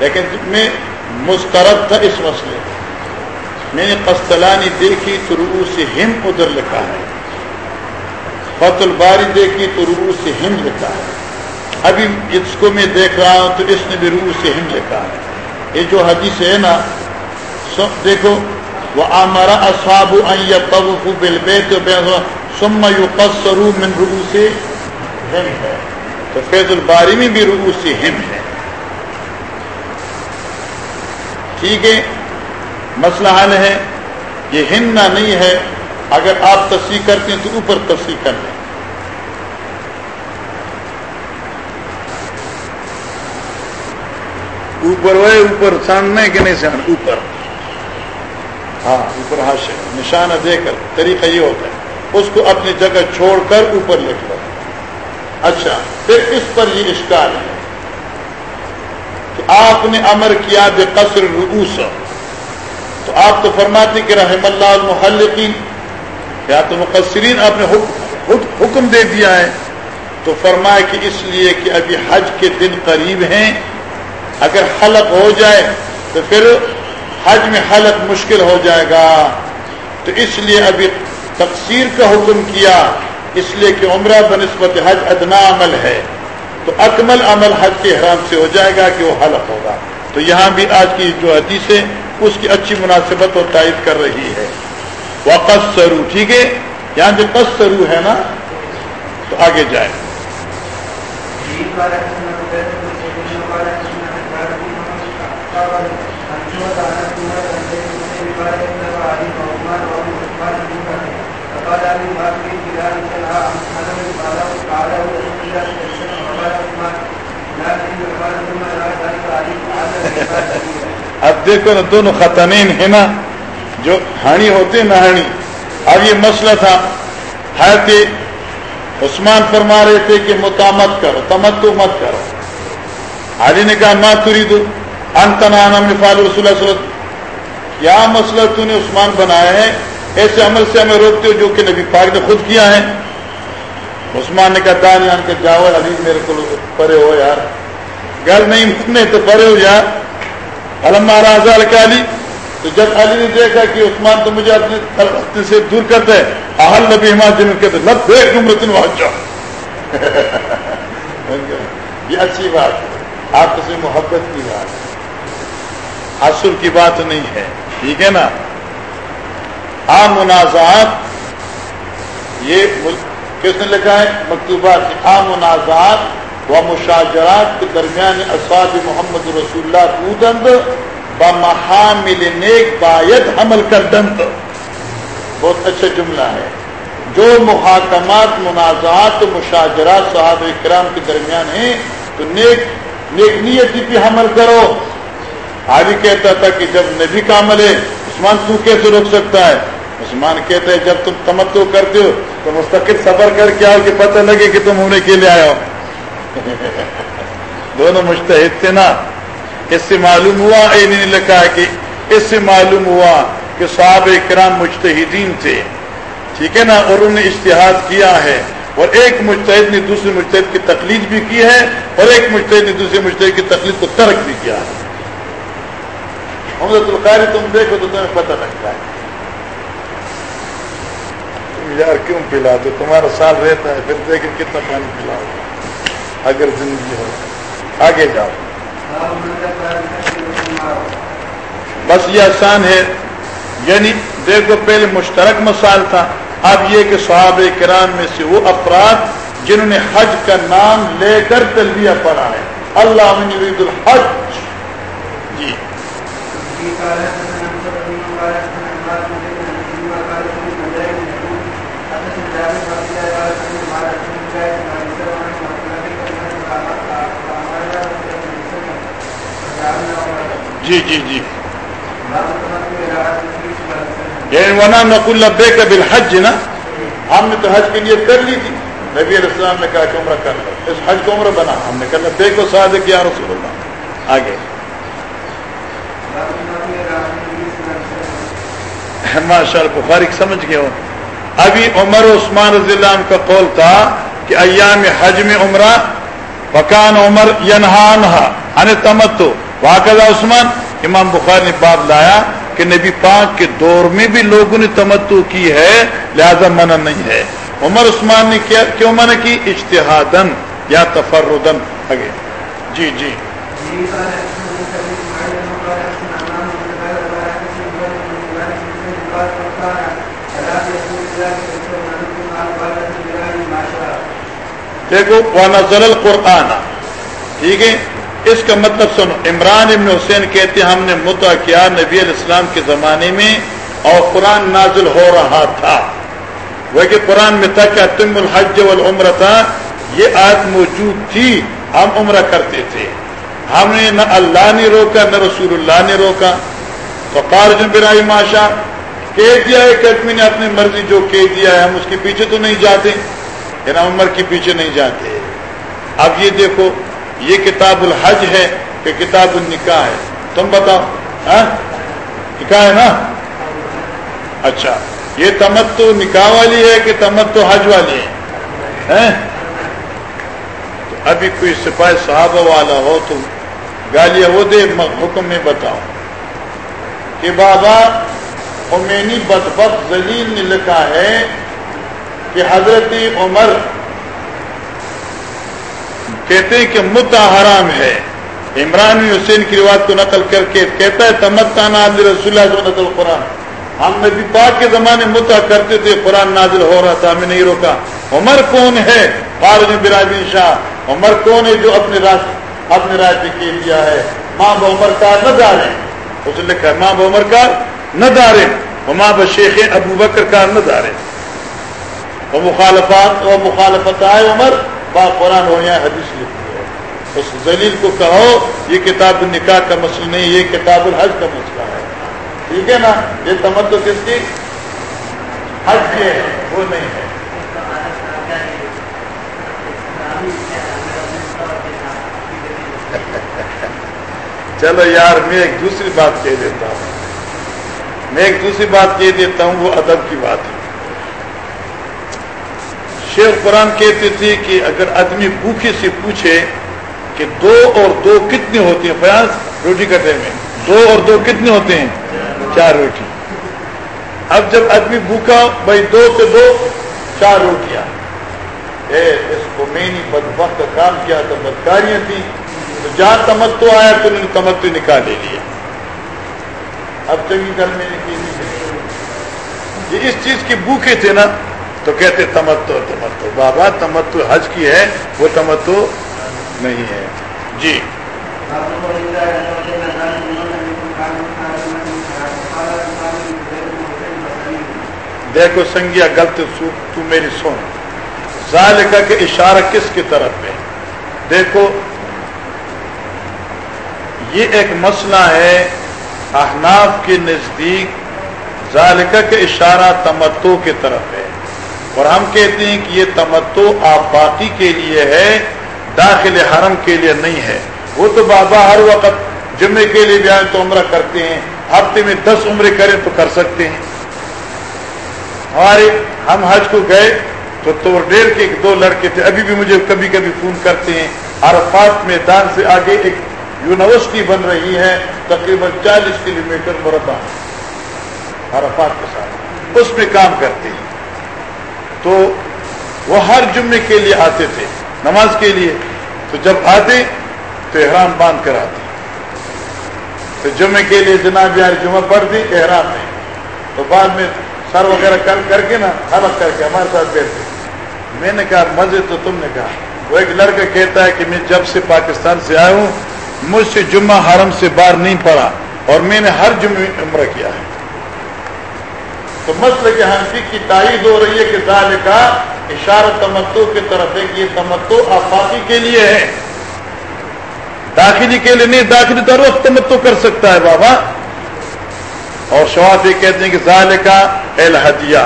Speaker 2: لیکن میں مسترد تھا اس مسئلے۔ میں نے قسطلانی دیکھی تو روح سے ہند ادھر لکھا ہے۔ فت الباری دیکھی تو روح سے ہند لکھا ہے۔ ابھی اس کو میں دیکھ رہا ہوں تو اس نے بھی روح سے ہند لکھا ہے۔ یہ جو حدیث ہے نا سب دیکھو وہ آمارا اصاب بل بے تو سم یو قصرو من روح سے ہند ہے۔ تو فیض الباری میں بھی روح سے ہند ہے۔ ٹھیک ہے؟ مسئلہ حل ہے یہ ہننا نہیں ہے۔ اگر آپ تصحیح کرتے ہیں تو اوپر تصحیح کر لیں۔ اوپر ہوئے اوپر سامنے کہ نہیں سان؟ اوپر۔ ہاں اوپر ہاش نشانہ دے کر طریقہ یہ ہوتا ہے۔ اس کو اپنی جگہ چھوڑ کر اوپر لکھ لو۔ اچھا پھر اس پر یہ اشکال ہے کہ آپ نے امر کیا بے قصر رؤوس آپ تو فرماتے کہ رحم اللہ المحلقین، یا تو مقصرین آپ نے حکم دے دیا ہے، تو فرمائے کہ اس لیے کہ ابھی حج کے دن قریب ہیں۔ اگر حلق ہو جائے، تو پھر حج میں حلق مشکل ہو جائے گا۔ تو اس لیے ابھی تقسیر کا حکم کیا، اس لیے کہ عمرہ بنسبت حج ادنا عمل ہے۔ تو اکمل عمل حج کے حرام سے ہو جائے گا کہ وہ حلق ہوگا۔ تو یہاں بھی آج کی جو حدیث ہے اس کی اچھی مناسبت اور تائید کر رہی ہے۔ وہ قصرو ٹھیک ہے؟ یہاں جو قصرو ہے نا تو آگے جائے اب دیکھو نا دونوں خطنین ہیں نا، جو ہانی ہوتے نہانی اب یہ مسئلہ تھا۔ ہے کہ عثمان فرما رہے تھے کہ متامت کرو تمتو مت کرو۔ علی نے کہا ماں تری دو انتنا فال رسول وسلم۔ کیا مسئلہ تو نے عثمان بنایا ہے؟ ایسے عمل سے ہمیں روکتے ہو جو کہ نبی پاک نے خود کیا ہے۔ عثمان نے کہا دان جان کے جاؤ علی میرے کو پرے ہو یار۔ گل نہیں تو پرے ہو یار۔ علما راضا علی تو جب علی نے دیکھا کہ عثمان تو مجھے اپنے سے دور کرتے، اہل نبی جن کہتے لب دیکھ نمرتن واجہ۔ یہ اچھی بات ہے۔ آپ سے محبت کی بات ہے۔ اصل کی بات نہیں ہے۔ ٹھیک ہے نا؟ عام منازعات، یہ کس نے لکھا ہے؟ مکتوبات عام منازعات و مشاجرات کے درمیان اساد محمد رسول اللہ ادند بمحامل نیک باید حمل کردند. بہت اچھا جملہ ہے۔ جو محاکمات، منازعات و مشاجرات صحاب کرام کے درمیان ہیں، تو نیک نیک نیتی پہ حمل کرو۔ آگے کہتا تھا کہ جب نبی کا عمل ہے، عثمان تو کیسے روک سکتا ہے؟ عثمان کہتے ہیں جب تم تمتو کرتے ہو، تو مستقل سفر کر کے آؤ، کہ پتہ لگے کہ تم ہونے کے لیے آئے ہو۔ دونوں مشتحد تھے نا۔ اس سے معلوم ہوا نے لکھا ہے کہ اس سے معلوم ہوا کہ صحابہ کرام مشتحدین تھے۔ ٹھیک ہے نا، اور انہوں نے اشتہاد کیا ہے۔ اور ایک مشتحد نے دوسرے مشتحد کی تقلید بھی کی ہے، اور ایک مشتحد نے دوسرے مشتحد کی تقلید کو ترک بھی کیا ہے۔ محمد القاری تم دیکھو تو تمہیں پتہ لگتا ہے۔ تم یار کیوں پلاتے تمہارا سال رہتا ہے، پھر دیکھیں کتنا پانی پلاؤ۔ اگر زندگی ہو۔ آگے جاؤ۔ بس یہ آسان ہے۔ یعنی دیکھو، پہلے مشترک مسائل تھا۔ اب یہ کہ صحابہ کرام میں سے وہ افراد جنہوں نے حج کا نام لے کر تلبیہ پڑھا ہے۔ اللہ من الحج۔ جی۔ جی جی جی۔ یعنی ونا نقول لبے کا بالحج، نا؟ ہم نے تو حج کے لیے کر لی تھی۔ نبی علیہ السلام نے کہا کہ عمرہ کر لو۔ اس حج کو عمرہ بنا۔ ہم نے کہا لبے کو سادے کیا رسول اللہ۔ آگے۔ ماشاء اللہ، بخاری سمجھ گئے ہو۔ ابھی عمر عثمان رضی اللہ عنہ کا قول تھا کہ ایام حج میں عمرہ فکان عمر ینہان ان تمتو واقع عثمان، امام بخار نے بات لایا کہ نبی پاک کے دور میں بھی لوگوں نے تمتو کی ہے، لہذا منع نہیں ہے۔ عمر عثمان نے کیا، کیوں منع کی؟ اشتہادن یا تفردن آگے۔ جی جی۔ دیکھو نظر القرآن۔ ٹھیک ہے؟ اس کا مطلب سنو عمران ابن حسین کہتے ہیں، ہم نے مدعا کیا نبی علیہ السلام کے زمانے میں اور قرآن نازل ہو رہا تھا۔ وہ کہ قرآن میں تھا کہ تم الحج والعمرہ تھا، یہ آیت موجود تھی، ہم عمرہ کرتے تھے۔ ہم نے نہ اللہ نے روکا، نہ رسول اللہ نے روکا۔ تو قارج برائی ماشا کہہ دیا ہے کہ نے اپنی مرضی جو کہہ دیا ہے، ہم اس کے پیچھے تو نہیں جاتے۔ یعنی عمر کے پیچھے نہیں جاتے۔ اب یہ دیکھو یہ کتاب الحج ہے کہ کتاب النکاح ہے۔ تم بتاؤ ہاں؟ نکاح ہے نا؟ اچھا یہ تمت تو نکاح والی ہے کہ تمت تو حج والی ہے؟ ہاں؟ تو ابھی کوئی سپاہی صحابہ والا ہو تو گالیاں وہ دے حکم میں بتاؤ کہ بابا امینی بدبخت زلیل نے لکھا ہے کہ حضرت عمر کہتے ہیں کہ مدعا حرام ہے۔ عمران حسین کی روایت کو نقل کر کے کہتا ہے تمتانا رسول اللہ قرآن ہم نبی پاک کے زمانے مدعا کرتے تھے، قرآن نازل ہو رہا تھا، ہمیں نہیں روکا۔ عمر کون ہے؟ فارج برادری شاہ۔ عمر کون ہے جو اپنے راج اپنے رائے پہ کہہ دیا ہے؟ ماں عمر کا نہ دارے اس نے لکھا ماں عمر کا نہ دارے ماں بشیخ ابو بکر کا نہ دارے وہ مخالفات وہ مخالفت آئے عمر۔ با قرآن ہو یا حدیث لکھی ہے اس زلیل کو کہو، یہ کتاب نکاح کا مسئلہ نہیں، یہ کتاب الحج کا مسئلہ ہے۔ ٹھیک ہے نا؟ یہ تمدو کس کی؟ حج کی ہے، وہ نہیں ہے۔ چلو یار، میں ایک دوسری بات کہہ دیتا ہوں۔ میں ایک دوسری بات کہہ دیتا ہوں، وہ ادب کی بات ہے۔ شیخ قرآن کہتے تھے کہ اگر آدمی بھوکے سے پوچھے کہ دو اور دو کتنے ہوتے ہیں، فیاض، روٹی کٹے میں دو اور دو کتنے ہوتے ہیں؟ چار روٹی۔ اب جب آدمی بھوکا، بھائی دو سے دو، چار روٹیاں۔ اے، اس کو میں نے بد وقت کام کیا، تو بدکاریاں تھیں۔ تو جہاں تمتو آیا، تو انہوں نے تمتو نکال لے لیا۔ اب چنگی گھر میں نے یہ اس چیز کے بھوکے تھے نا تو کہتے تمتو تمتو۔ بابا، تمتو حج کی ہے، وہ تمتو نہیں ہے۔ جی۔ دیکھو سنگیا، غلط تو میری سن۔ ذالکہ کے اشارہ کس کی طرف ہے؟ دیکھو، یہ ایک مسئلہ ہے احناف کے نزدیک ذالکہ کے اشارہ تمتو کی طرف ہے۔ اور ہم کہتے ہیں کہ یہ تمتو آفاقی کے لیے ہے، داخل حرم کے لیے نہیں ہے۔ وہ تو بابا ہر وقت جمعے کے لیے بیان تو عمرہ کرتے ہیں، ہفتے میں دس عمرے کریں تو کر سکتے ہیں۔ ہمارے ہم حج کو گئے تو تو ڈیڑھ کے دو لڑکے تھے، ابھی بھی مجھے کبھی کبھی فون کرتے ہیں۔ عرفات میدان سے آگے ایک یونیورسٹی بن رہی ہے، تقریباً چالیس کلو میٹر مربع عرفات کے ساتھ۔ اس میں کام کرتے ہیں۔ تو وہ ہر جمعے کے لیے آتے تھے، نماز کے لیے۔ تو جب آتے تو احرام باندھ کر آتے۔ تو جمعے کے لیے جناب یار جمعہ پڑھ دی احرام میں۔ تو بعد میں سر وغیرہ کر کر کے نا الگ کر کے ہمارے ساتھ بیٹھتے۔ میں نے کہا، مزے تو تم نے کہا۔ وہ ایک لڑکا کہتا ہے کہ میں جب سے پاکستان سے آیا ہوں، مجھ سے جمعہ حرم سے باہر نہیں پڑا اور میں نے ہر جمعے عمرہ کیا ہے۔ تو مسئلہ کے ہنسی کی تائید ہو رہی ہے کہ ظال کا اشارہ تمتو کی طرف ہے کہ یہ تمتو آفاقی کے لیے ہے۔ داخلی کے لیے نہیں، داخلی در وقت تمتو کر سکتا ہے بابا۔ اور شواف یہ کہتے ہیں کہ ظال کا الحدیہ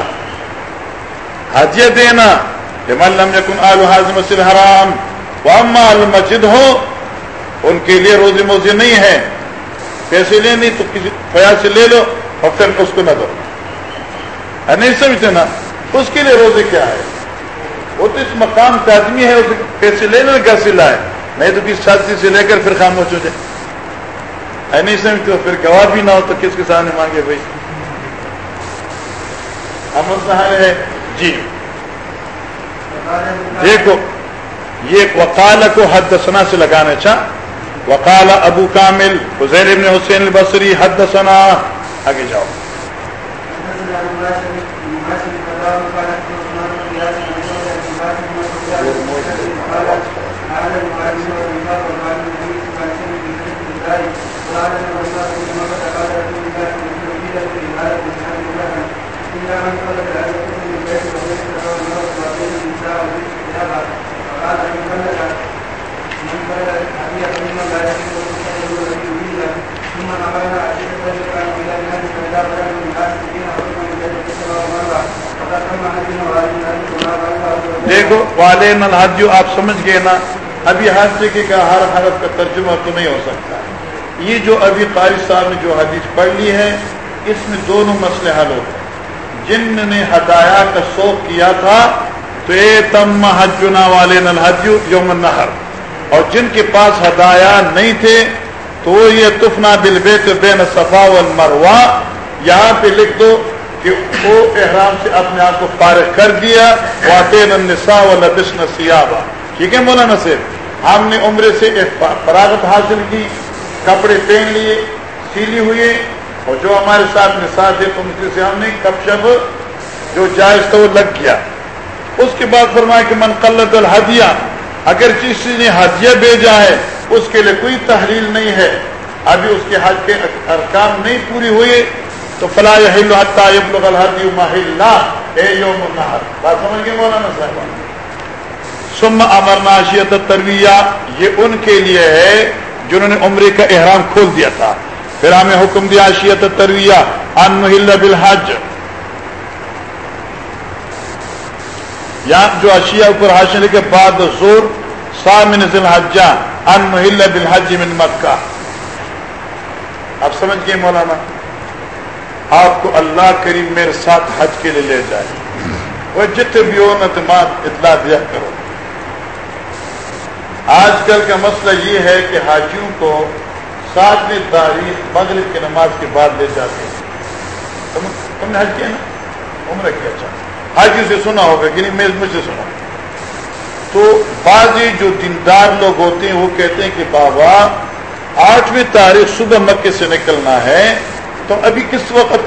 Speaker 2: حجیہ دینا لم یکن آل حاضر مسجد حرام۔ واما المسجد ہو، ان کے لیے روزی موزی نہیں ہے۔ پیسے لے تو کسی، فیاض سے لے لو اور پھر اس کو نہ دو۔ ہے نہیں سمجھتے نا؟ اس کے لیے روزے کیا ہے؟ وہ تو اس مقام کا آدمی ہے پیسے لے لو گھر سے لائے۔ نہیں تو کسی ساتھی سے لے کر پھر خاموش ہو جائے۔ ہے نہیں سمجھتے پھر گواہ بھی نہ ہو تو کس کے سامنے مانگے بھائی؟ امن صاحب ہے جی۔ دیکھو، یہ وکال کو حد سنا سے لگانا چاہ۔ وکال ابو کامل حزیر ابن حسین البصری حد سنا آگے جاؤ۔ دیکھو والین الحجو آپ سمجھ گئے نا، ابھی حادثے کے کا ہر حرف کا ترجمہ تو نہیں ہو سکتا۔ یہ جو ابھی قاری صاحب نے جو حدیث پڑھ لی ہے، اس میں دونوں مسئلے حل ہوتے ہیں جن نے ہدایا کا شوق کیا تھا، تو اے تم حجنا والے الحج یوم النہر۔ اور جن کے پاس ہدایا نہیں تھے، تو یہ تفنا بل بیت بین صفا والمروہ، یہاں پہ لکھ دو کہ وہ احرام سے اپنے آپ کو فارغ کر دیا واطین النساء ولبسن سیابا ٹھیک ہے مولانا سے ہم نے عمرے سے فراغت حاصل کی، کپڑے پہن لیے، سیلی ہوئے اور جو ہمارے ساتھ نصاب ہے ان سے ہم نے کب شب جو جائز تھا، وہ لگ گیا۔ اس کے بعد فرمایا کہ من قلت الحدیہ، اگر کسی نے حدیہ بھیجا ہے، اس کے لیے کوئی تحلیل نہیں ہے۔ ابھی اس کے حج کے ارکام نہیں پوری ہوئی تو فلا یحل حتى يبلغ الهدي محلہ۔ اے یوم النحر بات سمجھ گئے مولانا صاحب؟ ثم امرنا اشیت الترویہ۔ یہ ان کے لیے ہے جنہوں نے عمرے کا احرام کھول دیا تھا۔ پھر ہمیں حکم دیا اشیت الترویہ، ان محل بالحج۔ یہاں جو اشیاء اوپر حاصل کے بعد زور سامن ذی الحجہ، ان محل بالحج من مکہ۔ اب سمجھ گئے مولانا؟ آپ کو اللہ کریم میرے ساتھ حج کے لیے لے جائے۔ وہ جتنے بھی ہو نتماد اطلاع دیا کرو۔ آج کل کا مسئلہ یہ ہے کہ حاجیوں کو ساتویں تاریخ مغرب کی نماز کے بعد لے جاتے ہیں۔ تم, تم نے حج کیا نا؟ عمر کیا اچھا۔ حاجی سے سنا ہوگا کہ نہیں میں مجھ سے سنا۔ تو بعضی جو دیندار لوگ ہوتے ہیں وہ کہتے ہیں کہ بابا آٹھویں تاریخ صبح مکے سے نکلنا ہے۔ تو ابھی کس وقت؟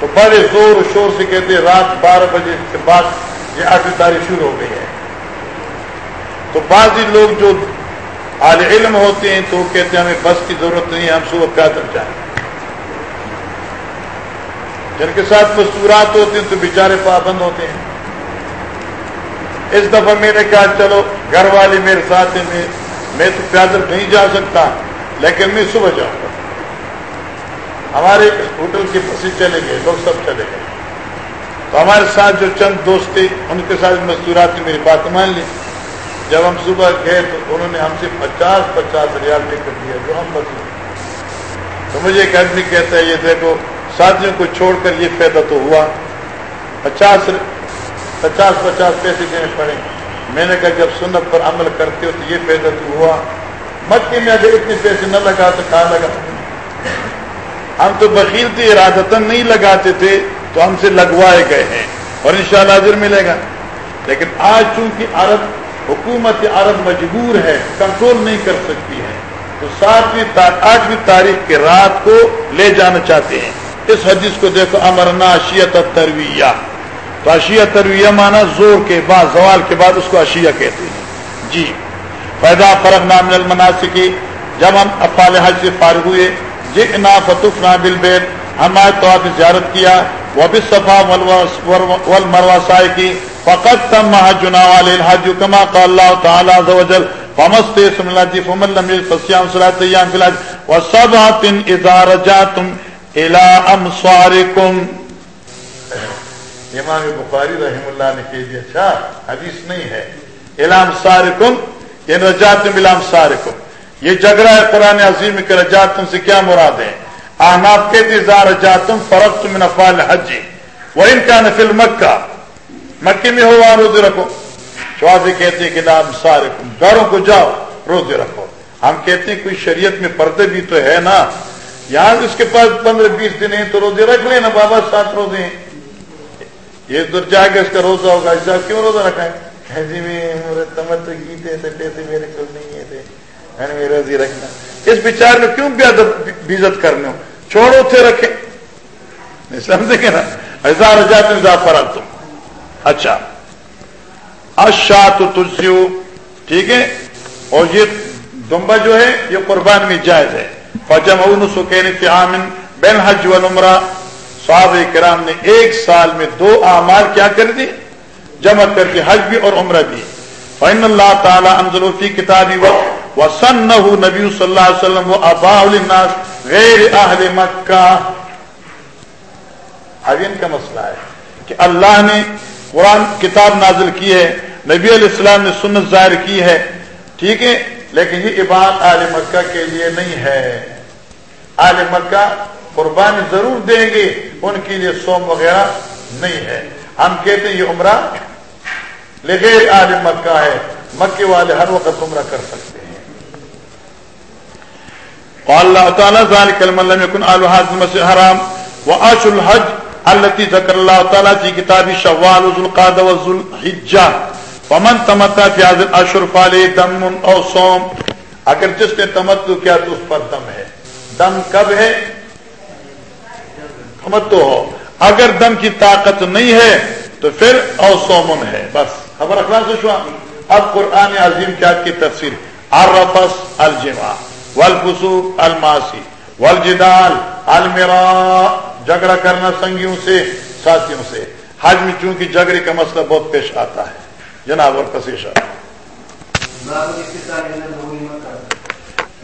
Speaker 2: تو بڑے زور و شور سے کہتے ہیں رات بارہ بجے کے بعد یہ آٹھویں تاریخ شروع ہو گئی ہے۔ تو بعض لوگ جو اعلی علم ہوتے ہیں تو کہتے ہیں ہمیں بس کی ضرورت نہیں ہے ہم صبح پیدل جائیں۔ جن کے ساتھ مستورات ہوتے ہیں تو بیچارے پابند ہوتے ہیں۔ اس دفعہ میں نے کہا، چلو گھر والے میرے ساتھ ہیں، میں تو پیدل نہیں جا سکتا، لیکن میں صبح جاؤں گا۔ ہمارے ہوٹل کی بسیں چلے گئے، لوگ سب چلے گئے۔ تو ہمارے ساتھ جو چند دوست تھے، ان کے ساتھ مستورات نے میری بات مان لی۔ جب ہم صبح گئے تو انہوں نے ہم سے پچاس پچاس ریال لے کر دیا، جو ہم بس تو مجھے ایک آدمی کہتا ہے، یہ دیکھو، ساتھیوں کو چھوڑ کر یہ فائدہ تو ہوا۔ پچاس پچاس پچاس پیسے دینے پڑے۔ میں نے کہا، جب سنت پر عمل کرتے ہو تو یہ فائدہ تو ہوا۔ مکی میں اگر اتنے پیسے نہ لگا تو کہاں لگا؟ ہم تو بخیر تھے ارادتن نہیں لگاتے تھے، تو ہم سے لگوائے گئے ہیں۔ اور انشاءاللہ شاء ملے گا۔ لیکن آج چونکہ عرب، حکومت عرب مجبور ہے، کنٹرول نہیں کر سکتی ہے، تو ساتویں آٹھویں تاریخ کے رات کو لے جانا چاہتے ہیں۔ اس حدیث کو دیکھو، امرنا اشیت ترویہ تو اشیہ ترویہ مانا زور کے بعد، زوال کے بعد اس کو اشیہ کہتے ہیں۔ جی۔ پیدا فرق نام المناسکی جب ہم افال حج سے فارغ ہوئے جنا فتف نابل بیت ہمارے تو آپ نے زیارت کیا۔ وہ بھی صفا ول سائے کی۔ فقط تم جنا الحج کما کا اللہ تعالیٰ فمست سم اللہ جی فمن لم فسیام صلاۃ ایام فی الحج۔ وسبعۃ اذا رجعتم الى امصارکم امام بخاری رحم اللہ نے کہہ دیا اچھا حدیث نہیں ہے۔ الام سارکم ان یعنی رجعتم الى امصارکم یہ جگرا ہے قرآن عظیم کے رجعتم سے کیا مراد ہے؟ احناف کہتے اذا رجعتم فرغت من افعال الحج. وان كان في المکہ مکے میں ہو روزے رکھو۔ شوازی کہتے ہیں کہ نام سارے گھروں کو جاؤ، روزے رکھو۔ ہم کہتے ہیں، کوئی شریعت میں پردے بھی تو ہے نا۔ یہاں اس کے پاس پندرہ بیس دن ہیں تو روزے رکھ لیں نا، بابا سات روزے ہیں۔ یہ دور جا کے اس کا روزہ ہوگا ایسا کیوں روزہ رکھا ہے؟ جی میرے تمر تو گیتے تھے پیسے میرے کو میں روزی رکھنا اس بچار میں کیوں بیزت کرنے ہو چھوڑو تھے رکھے۔ سمجھے گے نا؟ ایسا رجا تم فرق تم اچھا۔ اشا تو تلسیو ٹھیک ہے؟ اور یہ دمبا جو ہے، یہ قربان میں جائز ہے۔ فجم سکین فیامن بین حج و نمرہ صحاب کرام نے ایک سال میں دو اعمال کیا کر دی؟ جمع کر کے حج بھی اور عمرہ بھی۔ فن اللہ تعالیٰ انزل فی کتابی و سن نبی صلی اللہ علیہ وسلم و ابا الناس غیر اہل مکہ اب ان کا مسئلہ ہے کہ اللہ نے قرآن کتاب نازل کی ہے، نبی علیہ السلام نے سنت ظاہر کی ہے، ٹھیک ہے؟ لیکن یہ عبادت آل مکہ کے لیے نہیں ہے۔ آل مکہ قربانی ضرور دیں گے، ان کے لیے سوم وغیرہ نہیں ہے۔ ہم کہتے ہیں یہ عمرہ لغیر آل مکہ ہے، مکے والے ہر وقت عمرہ کر سکتے ہیں اللہ تعالیٰ ذالک الملم یکن آل مسجد حرام وآش الحج التي ذكر الله تعالى في كتاب شوال وذو القعدة وذو الحجة ومن تمتع في هذه الاشهر فعليه دم او صوم اگر جس نے تمتع کیا تو اس پر دم ہے دم کب ہے؟ تمتع ہو اگر دم کی طاقت نہیں ہے تو پھر او سومن ہے بس خبر اخلاق اب قرآن عظیم کیا کی تفسیر الرفس الجماع والفسوق الماسی، والجدال المرا جھگڑا کرنا سنگیوں سے، ساتھیوں سے۔ حج میں چونکہ جھگڑے کا مسئلہ بہت پیش آتا ہے۔ جناب اور کشیشا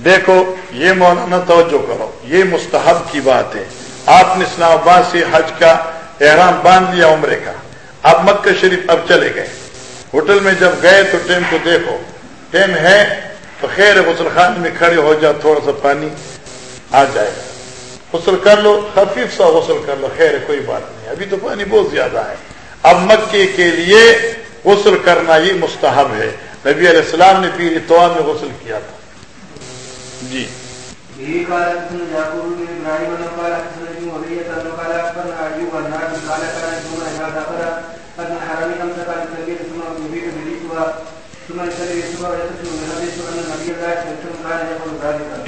Speaker 2: دیکھو، یہ مولانا توجہ کرو۔ یہ مستحب کی بات ہے۔ آپ نے اسلام آباد سے حج کا احرام باندھ لیا، عمرے کا۔ اب مکہ شریف اب چلے گئے۔ ہوٹل میں جب گئے تو ٹیم کو دیکھو۔ ٹیم ہے تو خیر غسل خان میں کھڑے ہو جاؤ تھوڑا سا پانی آ جائے۔ گا غسل کر لو، خفیف سا غسل کر لو، خیر کوئی بات نہیں۔ ابھی تو پانی بہت زیادہ ہے۔ اب مکے کے لیے غسل کرنا یہ مستحب ہے۔ نبی علیہ السلام نے پیر تو میں غسل کیا تھا۔ جی۔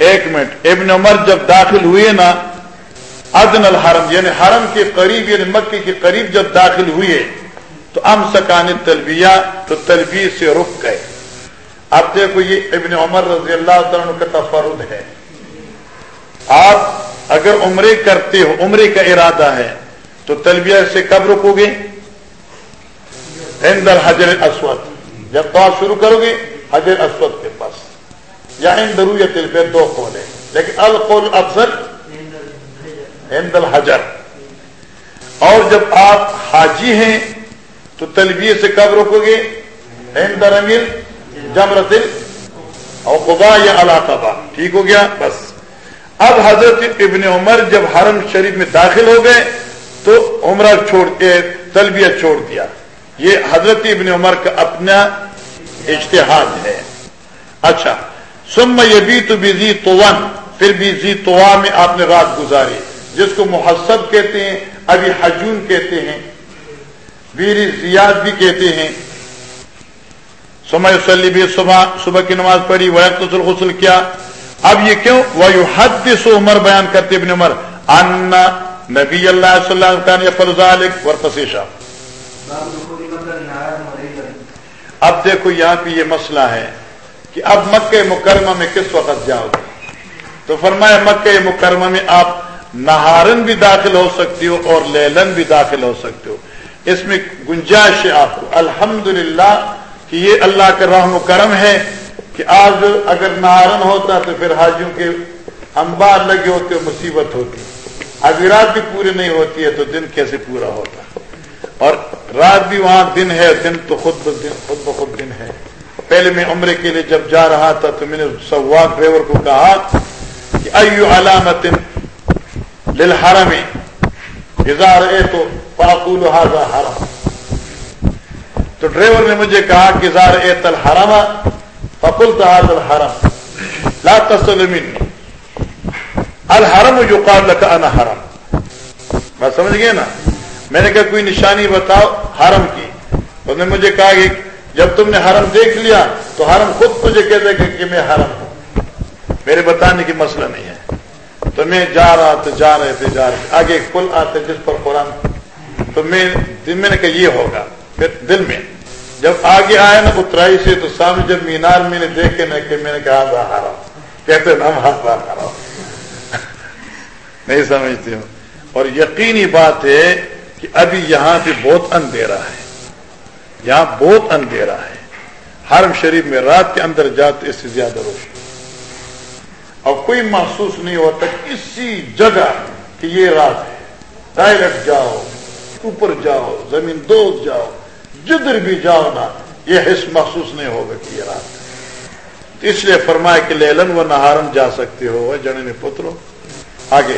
Speaker 2: ایک منٹ، ابن عمر جب داخل ہوئے نا ادن الحرم یعنی حرم کے قریب یعنی مکے کے قریب جب داخل ہوئے تو ام سکان تلبیہ تو تلبی سے رک گئے۔ اب دیکھو یہ ابن عمر رضی اللہ عنہ کا تفرد ہے۔ آپ اگر عمرے کرتے ہو، عمرے کا ارادہ ہے، تو تلبیہ سے کب رکو گے؟ ہند الحجر اسود جب تو آپ شروع کرو گے حجر اسود کے پاس۔ یا ان درویت پہ دو قول ہے لیکن القول افضل ہند الحجر۔ اور جب آپ حاجی ہیں، تو تلبیہ سے کب روکو گے ہند رنگل جمرت اور خدا یا اللہ تبا ٹھیک ہو گیا؟ بس۔ اب حضرت ابن عمر جب حرم شریف میں داخل ہو گئے، تو عمرہ چھوڑ کے تلبیہ چھوڑ دیا۔ یہ حضرت ابن عمر کا اپنا اشتہاد ہے۔ اچھا۔ سم یہ بھی تو بھی تو پھر بھی زی تو میں آپ نے رات گزاری جس کو محسب کہتے ہیں ابھی حجون کہتے ہیں ویر زیاد بھی کہتے ہیں۔ سمے وسلی بھی صبح صبح کی نماز پڑھی وقت غسل کیا؟ اب یہ کیوں؟ وہ حد سو عمر بیان کرتے ابن عمر ان نبی اللہ صلی اللہ علیہ فلزالک ورتشا اب دیکھو یہاں پہ یہ مسئلہ ہے۔ کہ اب مکہ مکرمہ میں کس وقت جاؤ گے؟ تو فرمایا، مکہ مکرمہ میں آپ نہارن بھی داخل ہو سکتی ہو اور لیلن بھی داخل ہو سکتے ہو۔ اس میں گنجائش ہے آپ کو۔ الحمد کہ یہ اللہ کا رحم و کرم ہے کہ آج اگر نہارن ہوتا تو پھر حاجیوں کے انبار لگے ہوتے مصیبت ہوتی۔ ابھی رات بھی پوری نہیں ہوتی ہے تو دن کیسے پورا ہوتا؟ اور رات بھی وہاں دن ہے، دن تو خود دن، خود بخود دن ہے۔ پہلے میں عمرے کے لیے جب جا رہا تھا تو میں نے سواق ڈرائیور کو کہا کہ ایو علامت للحرم اظہار اے تو پاکول حرم. تو ڈرائیور نے مجھے کہا کہ زار اے تل حرم فکل تحاد الحرم. لا تسلمین الحرم جو قابل کا انا حرم. بات سمجھ گئے نا؟ میں نے کہا کوئی نشانی بتاؤ حرم کی. تو نے مجھے کہا کہ جب تم نے حرم دیکھ لیا تو حرم خود مجھے کہتے کہ, کہ میں حرم ہوں۔ میرے بتانے کی مسئلہ نہیں ہے۔ تو میں جا رہا تھا جا رہے تھے جا رہے تھے۔ آگے ایک پل آتے جس پر قرآن تو میں دن میں نے کہا یہ ہوگا۔ پھر دل میں جب آگے آئے نا اترائی سے تو سامنے جب مینار میں نے دیکھے نا کہ میں نے کہا ہاں، تھا حرم کہتے نا ہاتھ حرم نہیں سمجھتے ہوں اور یقینی بات ہے کہ ابھی یہاں پہ بہت اندھیرا ہے۔ یہاں بہت اندھیرا ہے۔ حرم شریف میں رات کے اندر جاتے اس سے زیادہ روشنی۔ اور کوئی محسوس نہیں ہوتا کسی جگہ کہ یہ رات ہے۔ ڈائریکٹ جاؤ، اوپر جاؤ، زمین دوست جاؤ، جدھر بھی جاؤ نا، یہ حص محسوس نہیں ہوگا کہ یہ رات ہے۔ اس لیے فرمایا کہ لیلن و نہارن جا سکتے ہو جنے پترو، آگے۔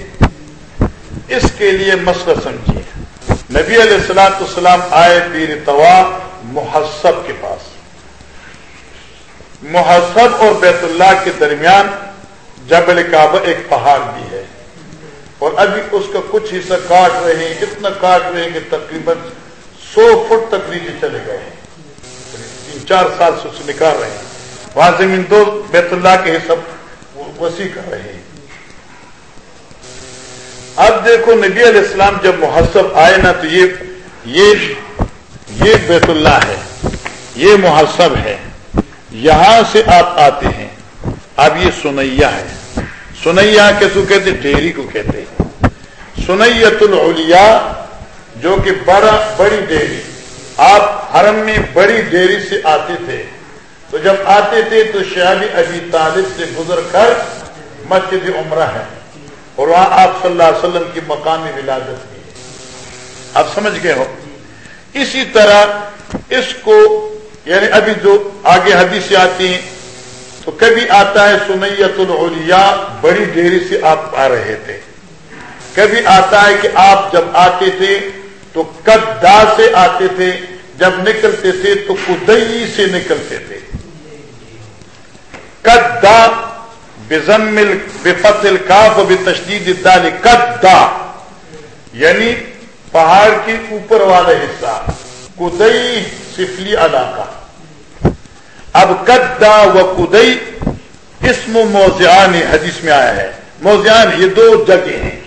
Speaker 2: اس کے لیے مسئلہ سمجھیے۔ نبی علیہ السلاۃ السلام آئے پیر توا محسب کے پاس۔ محسب اور بیت اللہ کے درمیان جبل کعبہ ایک پہاڑ بھی ہے۔ اور ابھی اس کا کچھ حصہ کاٹ رہے ہیں، اتنا کاٹ رہے ہیں کہ تقریباً سو فٹ تک نیچے چلے گئے ہیں۔ تین چار سال سے اسے نکال رہے ہیں۔ وہاں زمین دو بیت اللہ کے حصہ وسیع کر رہے ہیں۔ اب دیکھو نبی علیہ السلام جب محسب آئے نا تو یہ یہ یہ بیت اللہ ہے۔ یہ محسب ہے۔ یہاں سے آپ آتے ہیں۔ اب یہ سنیا ہے۔ سنیا کیسو کہتے ڈیری کو کہتے ہیں۔ سنیت العلیاء جو کہ بڑا بڑی ڈیری۔ آپ حرم میں بڑی ڈیری سے آتے تھے۔ تو جب آتے تھے تو شہبی ابھی طالب سے گزر کر مسجد عمرہ ہے۔ اور وہاں آپ صلی اللہ علیہ وسلم کی مقامی ولادت کی۔ آپ سمجھ گئے ہو؟ اسی طرح اس کو یعنی ابھی جو آگے حدیث آتی ہیں، تو کبھی آتا ہے سنیت العلیاء بڑی ڈیری سے آپ آ رہے تھے۔ کبھی آتا ہے کہ آپ جب آتے تھے، تو کدا سے آتے تھے، جب نکلتے تھے، تو کدئی سے نکلتے تھے۔ کدا بزمل بفتل کاف و تشدید الدال کدا یعنی پہاڑ کے اوپر والا حصہ کدئی سفلی علاقہ. اب کدا و کدئی اسم موزیان حدیث میں آیا ہے۔ موزیان یہ دو جگہ ہیں۔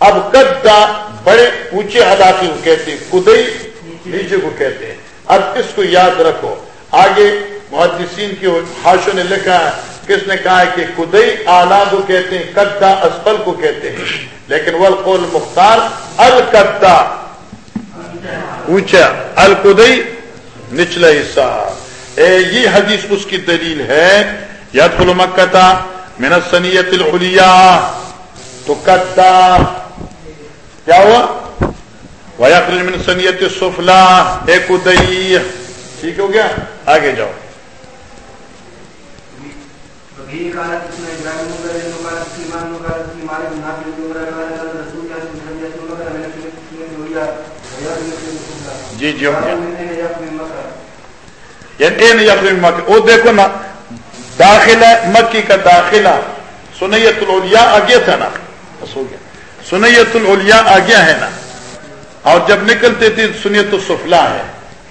Speaker 2: اب کدا بڑے اونچے علاقے کو کہتے ہیں کدئی نیچے کو کہتے ہیں۔ اب اس کو یاد رکھو۔ آگے محدثین کی ہاشوں نے لکھا ہے کس نے کہا کہ کدئی آلہ کو کہتے ہیں کدا اسفل کو کہتے ہیں۔ لیکن والقول مختار الکدا اونچا۔ الکدئی نچلا حصہ۔ اے، یہ حدیث اس کی دلیل ہے۔ یاد کلو مکتا محنت سنیت العلیاء تو کدا کیا ہوا؟ ویخرج من سنیت سفلا ایک ادئی ٹھیک ہو گیا؟ آگے جاؤ۔
Speaker 3: سليمان بن صلى الله عليه وسلم من ويا من
Speaker 2: جی جی یعنی یقین مکہ۔ وہ دیکھو نا داخلہ مکی کا داخلہ سنیت الاولیاء آگے تھا نا۔ بس ہو گیا۔ سنیت الاولیاء آگیا ہے نا۔ اور جب نکلتے تھے سنیت السفلا ہے۔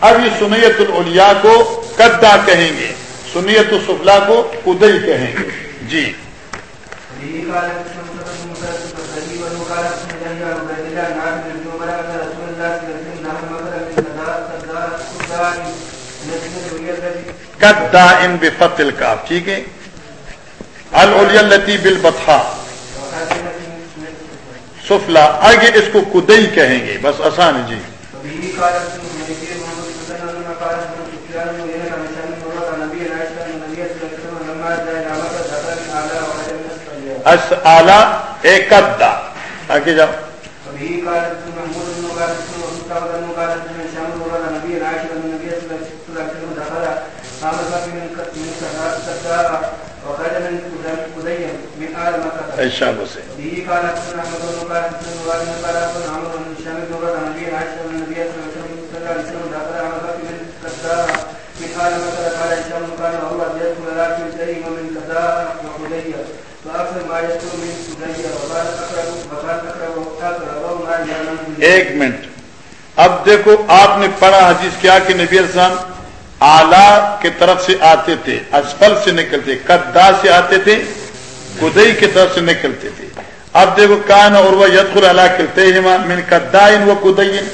Speaker 2: اب یہ سنیت الاولیاء کو کدا کہیں گے۔ سنیت السفلا کو ادئی کہیں گے۔ جی۔ ان بفت الکاف ٹھیک ہے؟ التي بالبطحا۔
Speaker 3: وقالت
Speaker 2: سفلا آگے اس کو کدئی کہیں گے بس آسان جی
Speaker 3: وبه قال ابن مهدي محمد بن سلمة لما قال ابن سفيان وإلى عن هشام بن عروة عن أبي عائشة أن النبي صلى الله عليه وسلم لما جاء إلى مكة دخل من أعلى وخرج من أسفلها
Speaker 2: اس اعلی ایک قدہ آگے جاؤ۔
Speaker 3: شام سے ابن محمود بن قال ابن وسطى بن قال ابن هشام بن عروة عن أبي عائشة أن النبي صلى الله عليه وسلم دخل قام الباب من من سداء وخرج من قدي من آل مكة
Speaker 2: ایشا سے
Speaker 3: به قال ابن احمد بن قال ابن نوار بن قال ابن عمرو بن هشام بن عروة عن أبي عائشة أن النبي صلى الله عليه وسلم دخل على باب من كذا من آل مكة قال هشام قال وهو يدخل لكن شيء من كذا وحدية فأكثر ما يدخل من حدية وقال أقرب وقال أقرب أقرب ما يعلم
Speaker 2: ایک منٹ۔ اب دیکھو، آپ نے پڑھا حدیث کیا کہ نبی السلام اعلی کی طرف سے آتے تھے، اسفل سے نکلتے کدا سے آتے تھے گدئی کی طرف سے نکلتے تھے۔ اب دیکھو، کان اور وہ یدخل اللہ کلتے من کدا و کدین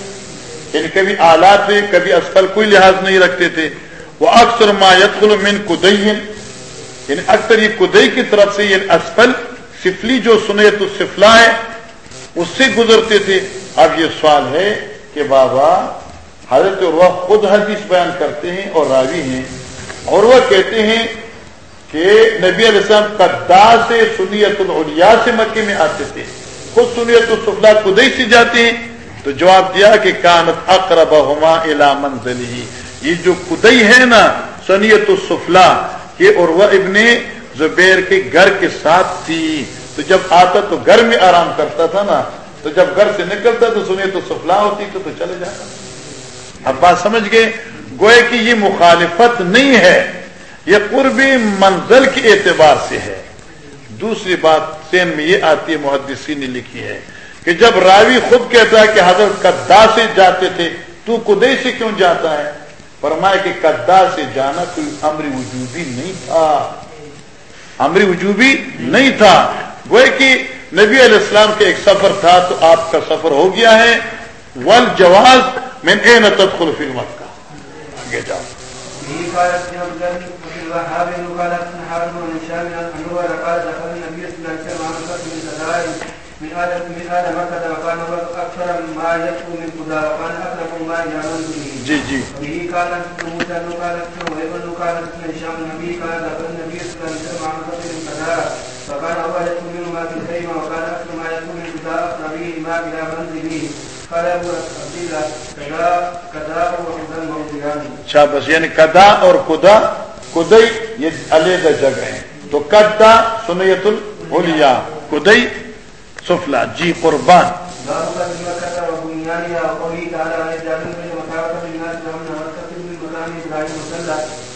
Speaker 2: یعنی کبھی اعلیٰ تھے، کبھی اسفل، کوئی لحاظ نہیں رکھتے تھے۔ وہ اکثر ما یدخل من کدین یعنی اکثر یہ کدئی کی طرف سے یہ اسفل، سفلی جو سنیت السفلا ہے، اس سے گزرتے تھے۔ اب یہ سوال ہے کہ بابا حضرت عروہ خود حدیث بیان کرتے ہیں اور راوی ہیں۔ اور وہ کہتے ہیں کہ نبی علیہ السلام قدا سے سنیت العلیاء سے مکے میں آتے تھے۔ خود سنیت السفلا کدئی سے جاتے ہیں۔ تو جواب دیا کہ کانت اقرب ہما الا منزلی یہ جو کدئی ہے نا سنیت السفلا یہ عروہ ابن زبیر کے گھر کے ساتھ تھی۔ تو جب آتا تو گھر میں آرام کرتا تھا نا۔ تو جب گھر سے نکلتا تو سنیت تو سفلا ہوتی تو, تو چلے جاتا اب بات سمجھ گئے؟ گوئے کہ یہ مخالفت نہیں ہے یہ قربی منزل کے اعتبار سے ہے۔ دوسری بات سین میں یہ آتی ہے محدثی نے لکھی ہے کہ جب راوی خود کہتا ہے کہ حضرت کدا سے جاتے تھے تو کدے سے کیوں جاتا ہے؟ فرمایا کہ کدا سے جانا کوئی امر وجوبی نہیں تھا۔ امر وجوبی نہیں تھا۔ وہ کہ نبی علیہ السلام کے ایک سفر تھا تو آپ کا سفر ہو گیا ہے۔ ول جواز میں اے نتب خلف مت کا آگے جاؤ۔
Speaker 3: من من وكان أكثر من وكان أقرب ما يعمل به
Speaker 2: جی جی۔
Speaker 3: به موسى النبي قال النبي صلى الله عليه وسلم أول يدخل منه ما في الخيمة وكان أكثر ما يدخل من قضاء أقرب به ما إلى منزله عبد الله كذا كذا
Speaker 2: اچھا بس یعنی کدا اور کدا؟ کدئی یہ علیحدہ جگہ ہے۔ تو کدا سنیت العلیاء کدئی سفلا جی قربان۔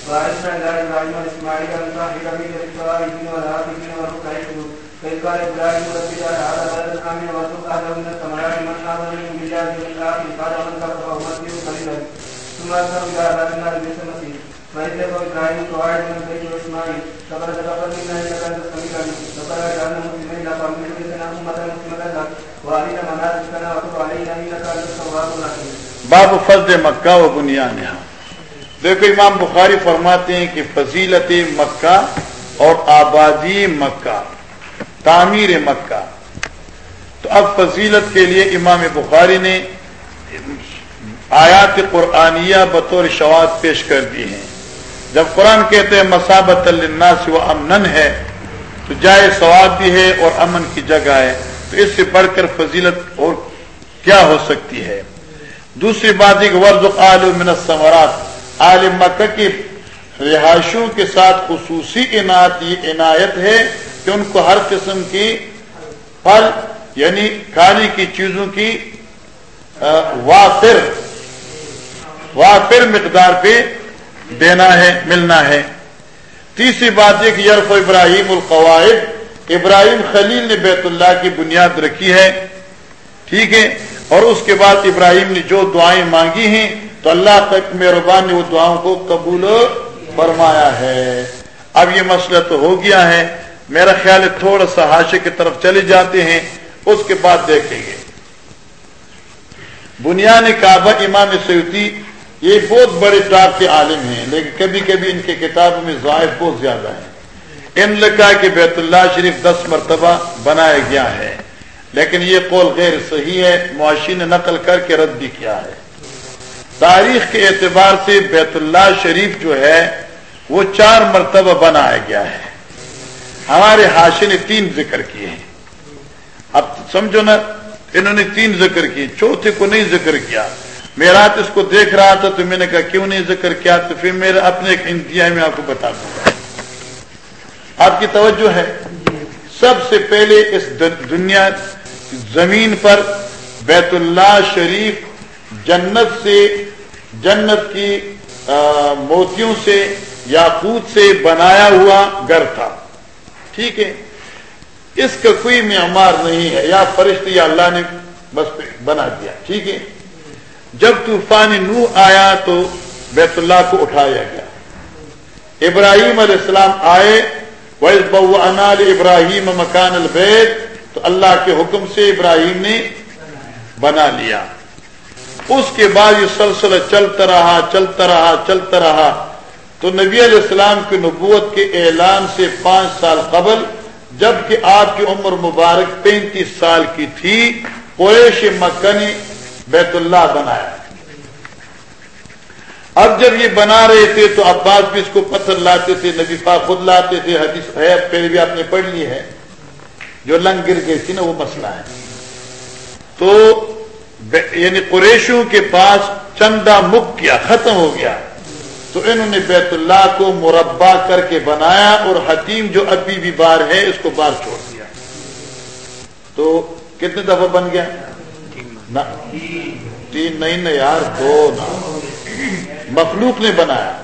Speaker 3: وعرفنا إلى إبراهيم وإسماعيل أن صاحب بين الإسرائيلين والعاقبين والركع السجود فإذ قال إبراهيم فقد منا السميع العليم اجعلنا مسلمين لك ومن ذريتنا لك مناسكنا وتب علينا التواب الرحيم
Speaker 2: باب فضل مکہ و بنیان دیکھو، امام بخاری فرماتے ہیں کہ فضیلت مکہ اور آبادی مکہ، تعمیر مکہ۔ تو اب فضیلت کے لیے امام بخاری نے آیات قرآنیہ بطور شواد پیش کر دی ہیں۔ جب قرآن کہتے ہیں مسابت الناس و امن ہے، تو جائے ثواب بھی ہے اور امن کی جگہ ہے۔ تو اس سے بڑھ کر فضیلت اور کیا ہو سکتی ہے؟ دوسری بات ایک ورز عالم ثمرات عالم مکہ کی رہائشوں کے ساتھ خصوصی عنایت، یہ عنایت ہے کہ ان کو ہر قسم کی پھل یعنی کھانے کی چیزوں کی وافر وافر مقدار پہ دینا ہے، ملنا ہے۔ تیسری بات یہ کہ یرف ابراہیم القواعد، ابراہیم خلیل نے بیت اللہ کی بنیاد رکھی ہے۔ ٹھیک ہے؟ اور اس کے بعد ابراہیم نے جو دعائیں مانگی ہیں، تو اللہ تک مہربان نے وہ دعاؤں کو قبول فرمایا ہے۔ اب یہ مسئلہ تو ہو گیا ہے۔ میرا خیال ہے تھوڑا سا حاشے کی طرف چلے جاتے ہیں۔ اس کے بعد دیکھیں گے۔ بنیاد کعبہ امام سیوتی یہ بہت بڑے ٹاپ کے عالم ہیں، لیکن کبھی کبھی ان کے کتابوں میں ضائع بہت زیادہ ہیں۔ ان لکھا کہ بیت اللہ شریف دس مرتبہ بنایا گیا ہے، لیکن یہ قول غیر صحیح ہے، معاشی نے نقل کر کے رد بھی کیا ہے۔ تاریخ کے اعتبار سے بیت اللہ شریف جو ہے، وہ چار مرتبہ بنایا گیا ہے۔ ہمارے حاشی نے تین ذکر کیے ہیں۔ اب سمجھو نا، انہوں نے تین ذکر کیے، چوتھے کو نہیں ذکر کیا۔ میں رات اس کو دیکھ رہا تھا تو میں نے کہا، کیوں نہیں ذکر کیا؟ تو پھر میرا اپنے ایک انتہائی میں آپ کو بتا دوں۔ گا آپ کی توجہ ہے؟ سب سے پہلے اس دنیا زمین پر بیت اللہ شریف جنت سے جنت کی موتیوں سے، یاقوت سے بنایا ہوا گھر تھا۔ ٹھیک ہے؟ اس کا کوئی معمار نہیں ہے۔ یا فرشت یا اللہ نے بس بنا دیا۔ ٹھیک ہے؟ جب طوفان نو آیا تو بیت اللہ کو اٹھایا گیا۔ ابراہیم علیہ السلام آئے انال ابراہیم مکان البید تو اللہ کے حکم سے ابراہیم نے بنا لیا۔ اس کے بعد یہ سلسلہ چلتا رہا چلتا رہا چلتا رہا۔ تو نبی علیہ السلام کی نبوت کے اعلان سے پانچ سال قبل، جبکہ آپ کی عمر مبارک پینتیس سال کی تھی، قریش مکہ نے بیت اللہ بنایا۔ اب جب یہ بنا رہے تھے تو عباس بھی اس کو پتھر لاتے تھے، نبی پاک خود لاتے تھے، حدیث ہے پہلے بھی آپ نے پڑھ لی ہے۔ جو لنگ گر گئی تھی نا، وہ مسئلہ ہے۔ تو یعنی قریشوں کے پاس چندہ مک کیا ختم ہو گیا۔ تو انہوں نے بیت اللہ کو مربع کر کے بنایا اور حتیم جو ابھی بھی بار ہے، اس کو بار چھوڑ دیا۔ تو کتنے دفعہ بن گیا؟ تین نہیں نا یار، دو مخلوق نے بنایا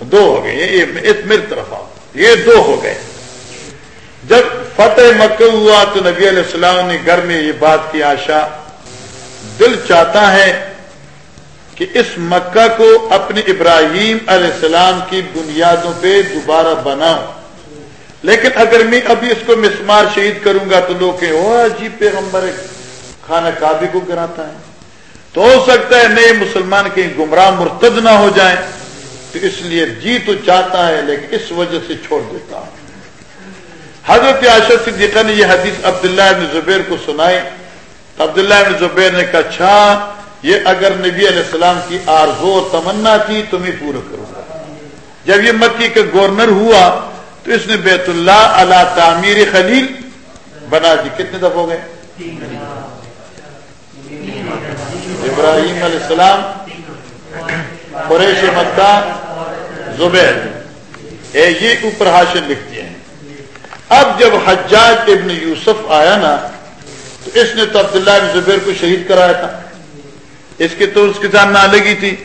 Speaker 2: دو ہو گئے میری طرف آؤ۔ یہ دو ہو گئے۔ جب فتح مکہ ہوا تو نبی علیہ السلام نے گھر میں یہ بات کی، آشا، دل چاہتا ہے کہ اس مکہ کو اپنے ابراہیم علیہ السلام کی بنیادوں پہ دوبارہ بناؤں۔ لیکن اگر میں ابھی اس کو مسمار شہید کروں گا تو لوگ کہ عجیب پیغمبر کھانا کابی کو گراتا ہے۔ تو ہو سکتا ہے نئے مسلمان کہیں گمراہ مرتد نہ ہو جائیں۔ تو اس لیے جی تو چاہتا ہے، لیکن اس وجہ سے چھوڑ دیتا ہوں حضرت عاشق صدیقہ نے یہ حدیث عبداللہ ابن زبیر کو سنائی۔ عبداللہ ابن زبیر نے کہا اچھا یہ اگر نبی علیہ السلام کی آرزو اور تمنا تھی، تو میں پورا کروں گا۔ جب یہ مکی کا گورنر ہوا، تو اس نے بیت اللہ اللہ تعمیر خلیل بنا دی۔ کتنے دفعہ ہو گئے؟ ابراہیم علیہ السلام قریش مکہ زبیر۔ یہ اوپر حاشر لکھتے ہیں۔ اب جب حجاج ابن یوسف آیا نا تو اس نے تو عبداللہ ابن زبیر کو شہید کرایا تھا۔ اس کے تو اس کے ساتھ نہ لگی تھی۔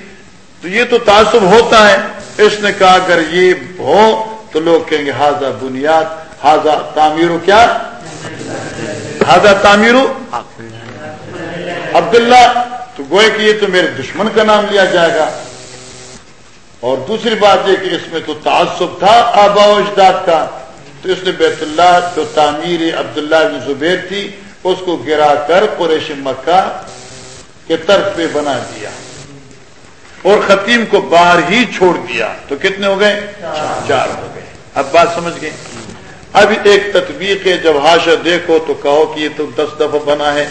Speaker 2: تو یہ تو تعصب ہوتا ہے۔ اس نے کہا اگر یہ ہو تو لوگ کہیں گے ہاضا بنیاد ہاضا تعمیرو کیا؟ ہاضا تعمیرو؟ عبداللہ تو گوئے کہ یہ تو میرے دشمن کا نام لیا جائے گا۔ اور دوسری بات یہ کہ اس میں تو تعصب تھا، آبا و اجداد کا۔ تو اس نے بیت اللہ جو تعمیر عبداللہ بن زبیر تھی، اس کو گرا کر قریش مکہ کے طرف پہ بنا دیا۔ اور خطیم کو باہر ہی چھوڑ دیا۔ تو کتنے ہو گئے؟ چار ہو گئے۔ اب بات سمجھ گئے؟ اب ایک تطبیق ہے، جب ہاشا دیکھو تو کہو کہ یہ تو دس دفعہ بنا ہے۔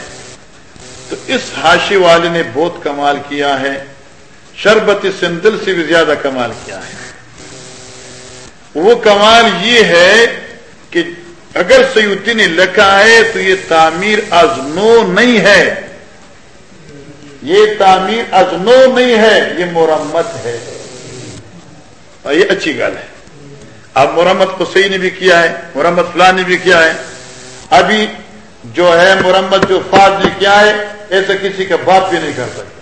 Speaker 2: تو اس ہاشی والے نے بہت کمال کیا ہے، شربت سندل سے بھی زیادہ کمال کیا ہے۔ وہ کمال یہ ہے کہ اگر سیوتی نے لکھا ہے تو یہ تعمیر از نو نہیں ہے۔ یہ تعمیر ازنو نہیں ہے، یہ مرمت ہے۔ اور یہ اچھی گل ہے۔ اب مرمت کو صحیح نے بھی کیا ہے، مرمت فلاں نے بھی کیا ہے۔ ابھی جو ہے مرمت جو فاض نے کیا ہے ایسا کسی کا باپ بھی نہیں کر سکتا۔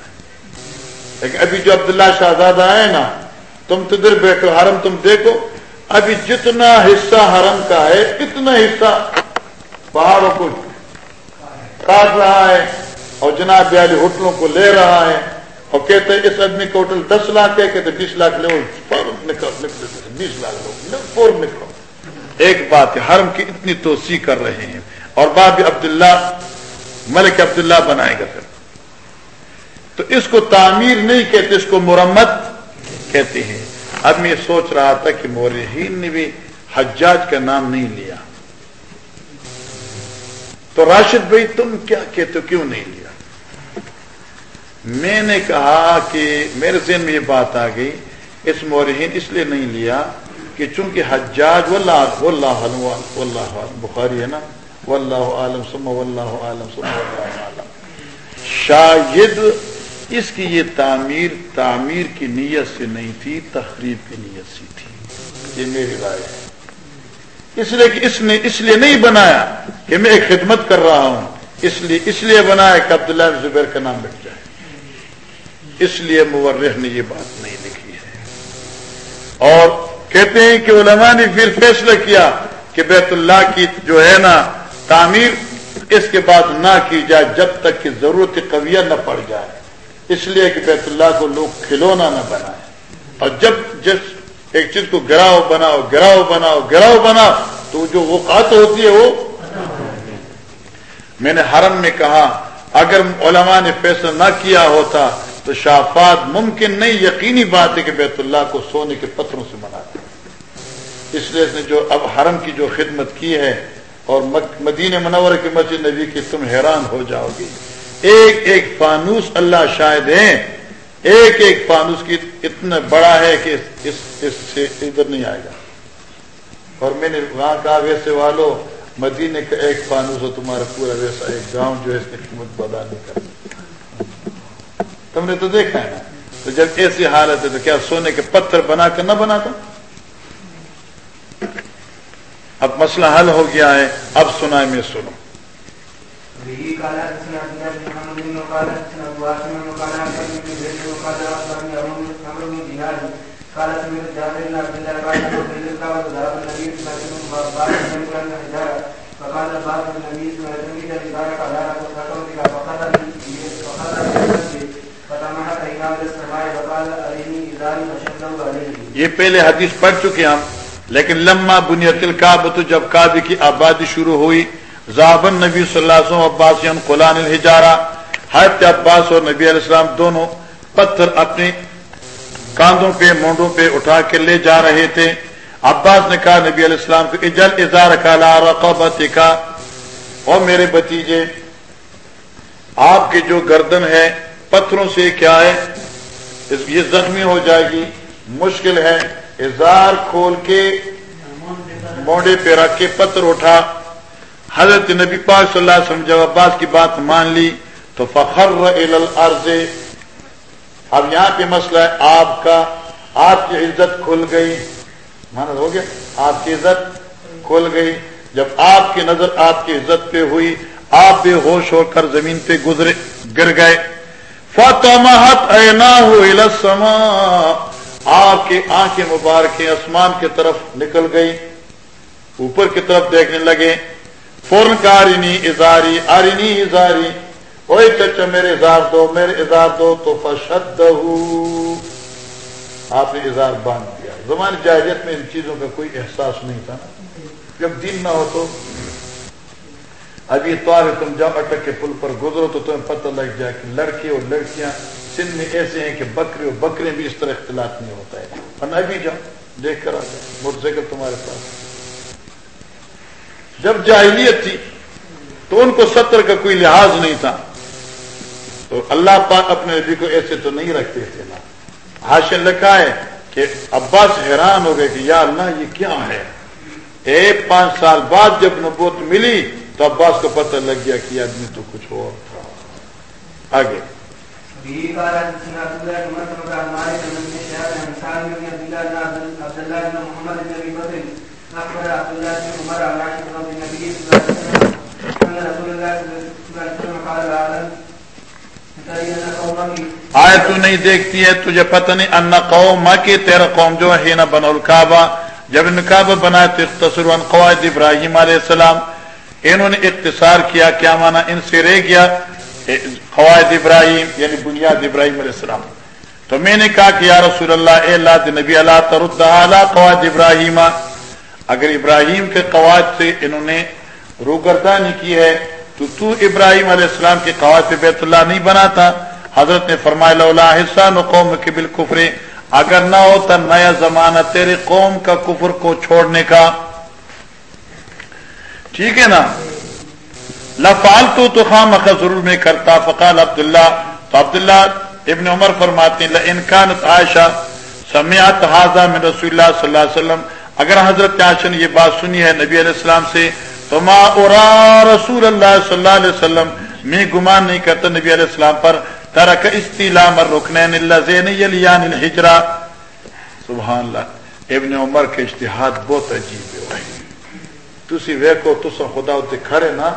Speaker 2: لیکن ابھی جو عبداللہ شہزادہ ہے نا، تم تو بیٹھو حرم تم دیکھو، ابھی جتنا حصہ حرم کا ہے، اتنا حصہ پہاڑوں کو کاٹ رہا ہے اور جناب بیالی ہوٹلوں کو لے رہا ہے۔ اور کہتے ہیں، اس آدمی کا ہوٹل دس لاکھ ہے، کہتے بیس لاکھ لے بیس لاکھ لو فور نکلو ایک بات ہے حرم کی اتنی توسیع کر رہے ہیں۔ اور باب عبداللہ، ملک عبداللہ بنائے گا پھر۔ تو اس کو تعمیر نہیں کہتے، اس کو مرمت کہتے ہیں۔ اب میں سوچ رہا تھا کہ مورحین نے بھی حجاج کا نام نہیں لیا۔ تو راشد بھائی، تم کیا کہتے ہو؟ کیوں نہیں لیا؟ میں نے کہا کہ میرے ذہن میں یہ بات آ گئی، اس مورحین اس لیے نہیں لیا کہ چونکہ حجاج، واللہ واللہ واللہ بخاری ہے نا؟ واللہ عالم سم واللہ عالم سم واللہ عالم۔ شاید اس کی یہ تعمیر تعمیر کی نیت سے نہیں تھی تخریب کی نیت سے تھی۔ یہ میری رائے ہے۔ اس لیے کہ اس نے اس لیے نہیں بنایا کہ میں ایک خدمت کر رہا ہوں۔ اس لیے اس لیے بنایا کہ عبداللہ زبیر کا نام بٹ جائے۔ اس لیے مورح نے یہ بات نہیں لکھی ہے۔ اور کہتے ہیں کہ علماء نے پھر فیصلہ کیا کہ بیت اللہ کی جو ہے نا تعمیر اس کے بعد نہ کی جائے جب تک کہ ضرورت قویہ نہ پڑ جائے۔ اس لیے کہ بیت اللہ کو لوگ کھلونا نہ بنائے اور جب جس ایک چیز کو گراؤ بناؤ گراؤ بناؤ گراؤ بناؤ، تو جو وقات ہوتی ہے وہ میں نے حرم میں کہا، اگر علماء نے فیصلہ نہ کیا ہوتا تو شافات ممکن نہیں، یقینی بات ہے کہ بیت اللہ کو سونے کے پتھروں سے منا اس لیے اس نے جو اب حرم کی جو خدمت کی ہے اور مدین منور کی مسجد نبی کی تم حیران ہو جاؤ گی ایک ایک فانوس اللہ شاید ہیں۔ ایک ایک فانوس کی اتنا بڑا ہے کہ اس اس سے ادھر نہیں آئے گا۔ اور میں نے وہاں کہا، ویسے والو مدینے کا ایک فانوس ہو تمہارا پورا ویسا ایک گاؤں جو ہے اس کی قیمت بدا نہیں کر تم نے تو دیکھا ہے نا۔ تو جب ایسی حالت ہے تو کیا سونے کے پتھر بنا کر نہ بناتا؟ اب مسئلہ حل ہو گیا ہے، اب سنا میں سنو۔ یہ پہلے حدیث پڑھ چکے ہم۔ لیکن لما بنیت القعبۃ جب کعبے کی آبادی شروع ہوئی زابن نبی صلی اللہ علیہ وسلم عباس قلان الحجارہ، حضرت عباس اور نبی علیہ السلام دونوں پتھر اپنے کاندھوں پہ، مونڈوں پہ اٹھا کے لے جا رہے تھے۔ عباس نے کہا، نبی علیہ السلام کو، اجل اظہار کالا رقبت کا اور میرے بتیجے آپ کی جو گردن ہے، پتھروں سے کیا ہے؟ یہ زخمی ہو جائے گی، مشکل ہے۔ اظہار کھول کے موڈے پہ رکھ کے پتھر اٹھا۔ حضرت نبی پاک صلی اللہ علیہ وسلم جب عباس کی بات مان لی تو فخر الارض۔ اب یہاں پہ مسئلہ ہے، آپ کا، آپ کی عزت کھل گئی۔ مان ہو گیا، آپ کی عزت کھل گئی۔ جب آپ کی نظر آپ کی عزت پہ ہوئی، آپ بے ہوش ہو کر زمین پہ گزرے، گر گئے۔ فتح اینا ہو آپ کی آنکھیں مبارکیں آسمان کی طرف نکل گئی اوپر کی طرف دیکھنے لگے۔ فورن کا آرینی ازاری آرینی ازاری وہی چچا، میرے اظہار دو، میرے اظہار دو، تو فشد آپ نے اظہار باندھ دیا۔ زمان جاہلیت میں ان چیزوں کا کوئی احساس نہیں تھا جب دن نہ ہو تو۔ ابھی تو تم جب اٹک کے پل پر گزرو تو تمہیں پتہ لگ جائے کہ لڑکے اور لڑکیاں سندھ میں ایسے ہیں کہ بکرے اور بکرے بھی اس طرح اختلاف نہیں ہوتا ہے۔ اور ابھی جاؤ، دیکھ کر آ جاؤ موٹر سائیکل تمہارے پاس۔ جب جاہلیت تھی، تو ان کو ستر کا کوئی لحاظ نہیں تھا۔ تو اللہ پاک اپنے نبی کو ایسے تو نہیں رکھتے تھے نا۔ حاشن لکھا ہے کہ عباس حیران ہو گئے کہ یا اللہ، یہ کیا ہے؟ ایک پانچ سال بعد جب نبوت ملی تو عباس کو پتہ لگ گیا کہ آدمی تو کچھ اور تھا۔ آگے۔
Speaker 3: به قال حدثنا عبد الله بن مالك بن شهاب عن سالم بن عبد الله بن عبد الله بن محمد بن ابي بكر اخبر عبد الله بن عمر عن رضي النبي صلى الله عليه وسلم. ان رسول الله صلى الله عليه وسلم قال
Speaker 2: آئے تو نہیں دیکھتی ہے، تجھے پتہ نہیں ان قوم کی، تیرا قوم جو ہے نا بن الکعبہ. جب ان کعبہ بنایا تو اختصر عن قواعد ابراہیم علیہ السلام، انہوں نے اختصار کیا کیا مانا ان سے رہ گیا؟ قواعد ابراہیم یعنی بنیاد ابراہیم علیہ السلام. تو میں نے کہا کہ یا رسول اللہ، اے اللہ نبی اللہ ترد اعلیٰ قواعد ابراہیم. اگر ابراہیم کے قواعد سے انہوں نے روگردانی کی ہے، تو تو ابراہیم علیہ السلام کے قواعد سے بیت اللہ نہیں بنا تھا. حضرت نے فرمایا، لولا حصہ قوم کے بالکفر. اگر نہ ہوتا نیا زمانہ تیرے قوم کا کفر کو چھوڑنے کا. ٹھیک ہے نا؟ لفال تو خام ضرور میں کرتا. فقال عبداللہ، تو عبداللہ ابن عمر فرماتے ہیں انکانت عائشہ سمیات حاضہ من رسول اللہ صلی اللہ علیہ وسلم. اگر حضرت عائشہ نے یہ بات سنی ہے نبی علیہ السلام سے، تو ما اورا رسول اللہ صلی اللہ علیہ وسلم، میں گمان نہیں کرتا نبی علیہ السلام پر. ترک استیلام الرکنین اللہ زین یلیان الحجرہ. سبحان اللہ، ابن عمر کے اشتہاد بہت عجیب ہے تسی ویکو تسا خدا ہوتے کھڑے نا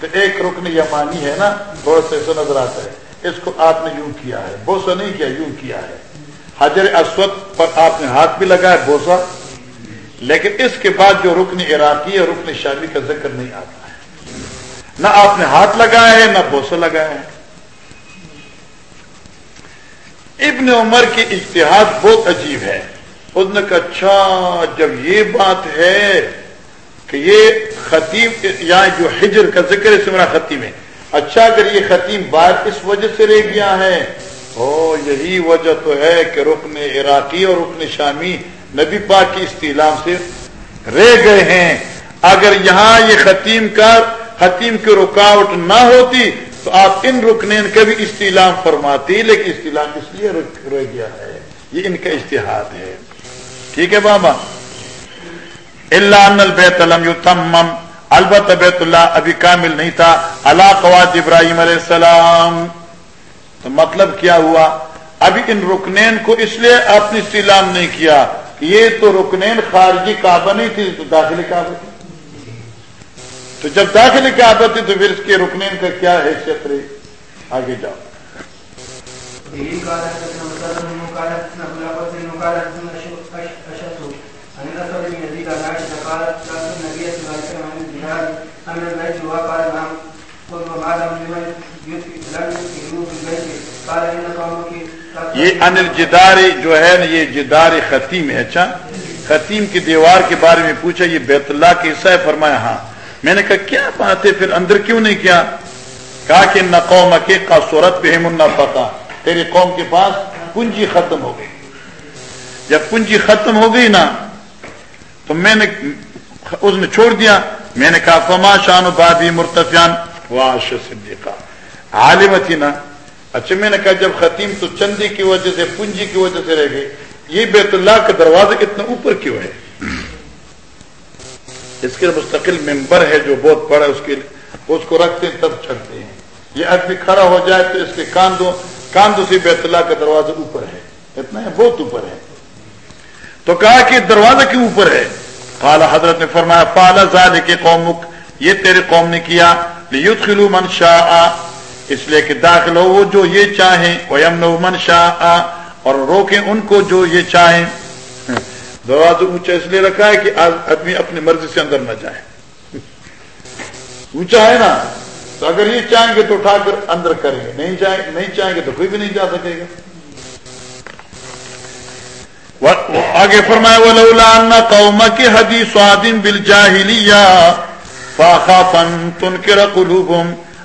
Speaker 2: تو ایک رکن یمانی ہے نا تھوڑا سا ایسا نظر آتا ہے۔ اس کو آپ نے یوں کیا ہے بوسا نہیں کیا، یوں کیا ہے۔ حجر اسود پر آپ نے ہاتھ بھی لگایا بوسا لیکن اس کے بعد جو رکن عراقی اور رکن شامی کا ذکر نہیں آتا ہے۔ نہ آپ نے ہاتھ لگایا ہے، نہ بوسا لگایا ہے۔ ابن عمر کی اشتہاد بہت عجیب ہے۔ اس نے کہا اچھا جب یہ بات ہے کہ یہ ختیم یا جو ہجر کا ذکر ہے سمرا ختیم ہے۔ اچھا اگر یہ ختیم بات اس وجہ سے رہ گیا ہے، او، یہی وجہ تو ہے کہ رکن عراقی اور رکن شامی نبی پاک کی استعلام سے رہ گئے ہیں۔ اگر یہاں یہ ختیم کا ختیم کی رکاوٹ نہ ہوتی تو آپ ان رکنین کا بھی استعلام فرماتی، لیکن استعلام اس لیے رہ گیا ہے۔ یہ ان کا اشتہاد ہے۔ ٹھیک ہے بابا؟ اللہ بیت الم البت بیت اللہ ابھی کامل نہیں تھا اللہ قواد ابراہیم علیہ السلام تو مطلب کیا ہوا ابھی ان رکنین کو اس لیے آپ نے استعلام نہیں کیا کہ یہ تو رکنین خارجی کعبہ نہیں تھی تو داخلی کعبہ تھی تو جب داخلی کعبہ تھی تو پھر اس کے رکنین کا کیا حیثیت رہی آگے جاؤ یہ انل جداری جو ہے نا، یہ جدار ختیم ہے اچھا؟ ختیم کی دیوار کے بارے میں پوچھا، یہ بیت اللہ کے حصہ ہے؟ فرمایا ہاں۔ میں نے کہا، کیا بات ہے؟ پھر اندر کیوں نہیں کیا؟ کہا کہ نہ قوم کے کا صورت پہ نہ پتا تیری قوم کے پاس پنجی ختم ہو گئی۔ جب پنجی ختم ہو گئی نا، تو میں نے اس نے چھوڑ دیا۔ میں نے کہا، فما شان و بادی مرتفیان واش صدیقہ۔ عالم تھی نا۔ اچھا میں نے کہا، جب ختیم تو چندی کی وجہ سے پنجی کی وجہ سے رہ گئی۔ یہ بیت اللہ کا دروازہ اتنا اوپر کیوں ہے؟ اس کے مستقل ممبر ہے جو بہت بڑا اس کے اس کو رکھتے ہیں، تب چڑھتے ہیں۔ یہ آدمی کھڑا ہو جائے تو اس کے کاندوں کاندوں سے بیت اللہ کا دروازہ اوپر ہے۔ اتنا ہے، بہت اوپر ہے۔ تو کہا کہ دروازہ کیوں اوپر ہے؟ قال حضرت نے فرمایا پالا زاد کے قومک، یہ تیرے قوم نے کیا خلو من شاہ اس لیے کہ داخل ہو وہ جو یہ چاہیں وہ یمن من شاہ اور روکیں ان کو جو یہ چاہیں۔ دروازہ اونچا اس لیے رکھا ہے کہ آدمی اپنی مرضی سے اندر نہ جائے۔ اونچا ہے نا؟ تو اگر یہ چاہیں گے تو اٹھا کر اندر کریں گے، نہیں چاہیں نہیں چاہیں گے تو کوئی بھی نہیں جا سکے گا۔ آگے فرمایا قوم کی حدیث بل جاہلیہ فاخا فن تن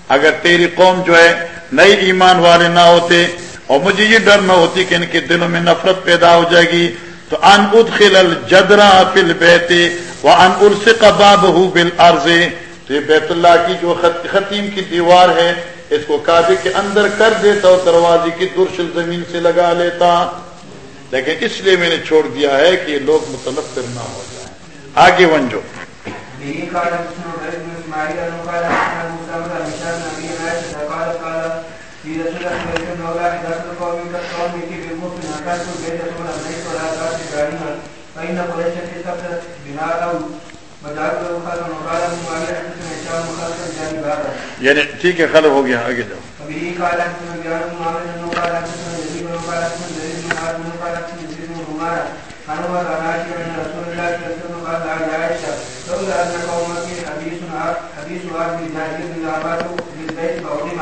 Speaker 2: اگر تیری قوم جو ہے نئی ایمان والے نہ ہوتے اور مجھے یہ ڈر نہ ہوتی کہ ان کے دلوں میں نفرت پیدا ہو جائے گی، تو ان ادخل الجدرا فل بیتے وہ ان ارس قباب ہو تو یہ بیت اللہ کی جو ختیم کی دیوار ہے، اس کو کابے کے اندر کر دیتا اور دروازے کی درشل زمین سے لگا لیتا۔ لیکن اس لیے میں نے چھوڑ دیا ہے کہ یہ لوگ متنفر نہ ہو جائیں۔ آگے ونجو
Speaker 3: فإن قريشا جانب هذا
Speaker 2: یعنی ٹھیک ہے خلف ہو گیا آگے جاؤ
Speaker 3: وبه قال حدثنا بيان بن معاوية أنه قال حدثنا يزيد بن قال حدثنا جرير بن حازم أنه قال حدثنا يزيد بن رمانة عن عمر عن عائشة أن رسول الله صلى الله عليه وسلم قال لعائشة لولا أن قومك حديث حديث عهد الجاهلية لعباد بالبيت فعلم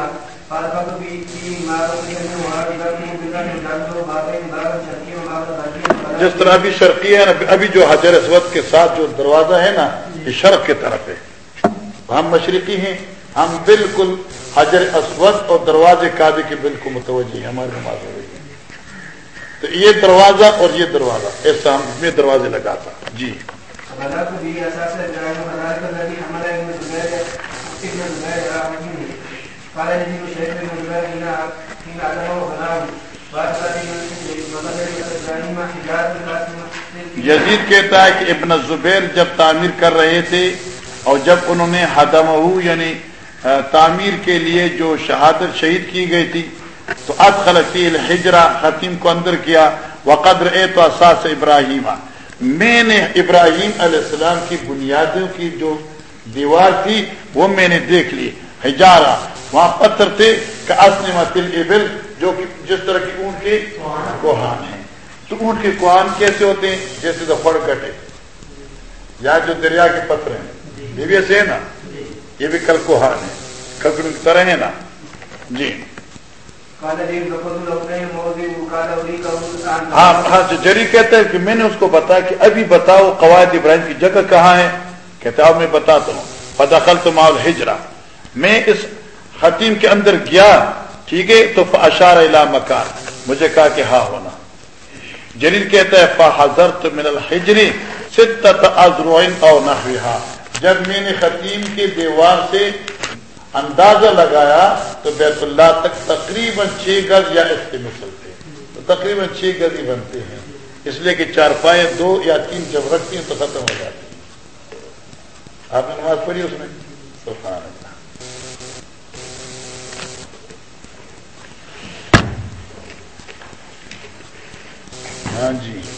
Speaker 3: قال فقد فيه ما رضي منه عاقبته بالله جعلته بابين بابا شرقيا وبابا غربيا
Speaker 2: جس طرح ابھی شرقی ہے نا ابھی جو حجر اسود کے ساتھ جو دروازہ ہے نا، یہ شرق کی طرف ہے۔ ہم مشرقی ہیں، ہم بالکل حجر اسود اور دروازے کعبے کے بالکل متوجہ ہیں، ہماری نماز ہو رہی ہے۔ تو یہ دروازہ اور یہ دروازہ، ایسا ہم اس میں دروازے لگاتا جی
Speaker 3: فبلغت
Speaker 2: یزید کہتا ہے کہ ابن زبیر جب تعمیر کر رہے تھے اور جب انہوں نے حدمہ یعنی تعمیر کے لیے جو شہادت شہید کی گئی تھی، تو ادخل فی الحجرہ، حتیم کو اندر کیا، وقدر اے تو اساس ابراہیم۔ میں نے ابراہیم علیہ السلام کی بنیادوں کی جو دیوار تھی، وہ میں نے دیکھ لی۔ ہجارہ وہاں پتھر تھے کہ اصل ابل جو کہ جس طرح کی اونٹ کے کوہان ہیں تو اونٹ کے کوہان کیسے ہوتے ہیں؟ جیسے دفڑ کٹے۔ یا جو دریا کے پتھر ہیں۔ یہ بھی ایسے ہے نا؟ یہ بھی کل کوہان ہے ککڑوں کی طرح ہے نا؟ جی۔ ہاں ہاں جری کہتے ہیں کہ میں نے اس کو بتایا کہ ابھی بتاؤ قواعد ابراہیم کی جگہ کہاں ہے؟ کہتے اب میں بتاتا ہوں۔ فدخل تو مال ہجرا میں اس حتیم کے اندر گیا ٹھیک ہے تو اشار الا مکان۔ مجھے کہا کہ ہاں ہونا۔ یعنی جلیل کہتا ہے فحضرت من الحجری ستت ازروین او نحوها۔ جب میں نے حتیم کے دیوار سے اندازہ لگایا تو بیت اللہ تک تقریباً چھ گز یا اس کے مثل تھے۔ تو تقریباً چھ گز ہی بنتے ہیں۔ اس لیے کہ چار پائے دو یا تین جب رکھتی ہیں تو ختم ہو جاتی ہیں۔ آپ نے نماز پڑھی اس میں؟ سبحان اللہ۔ ہاں جی۔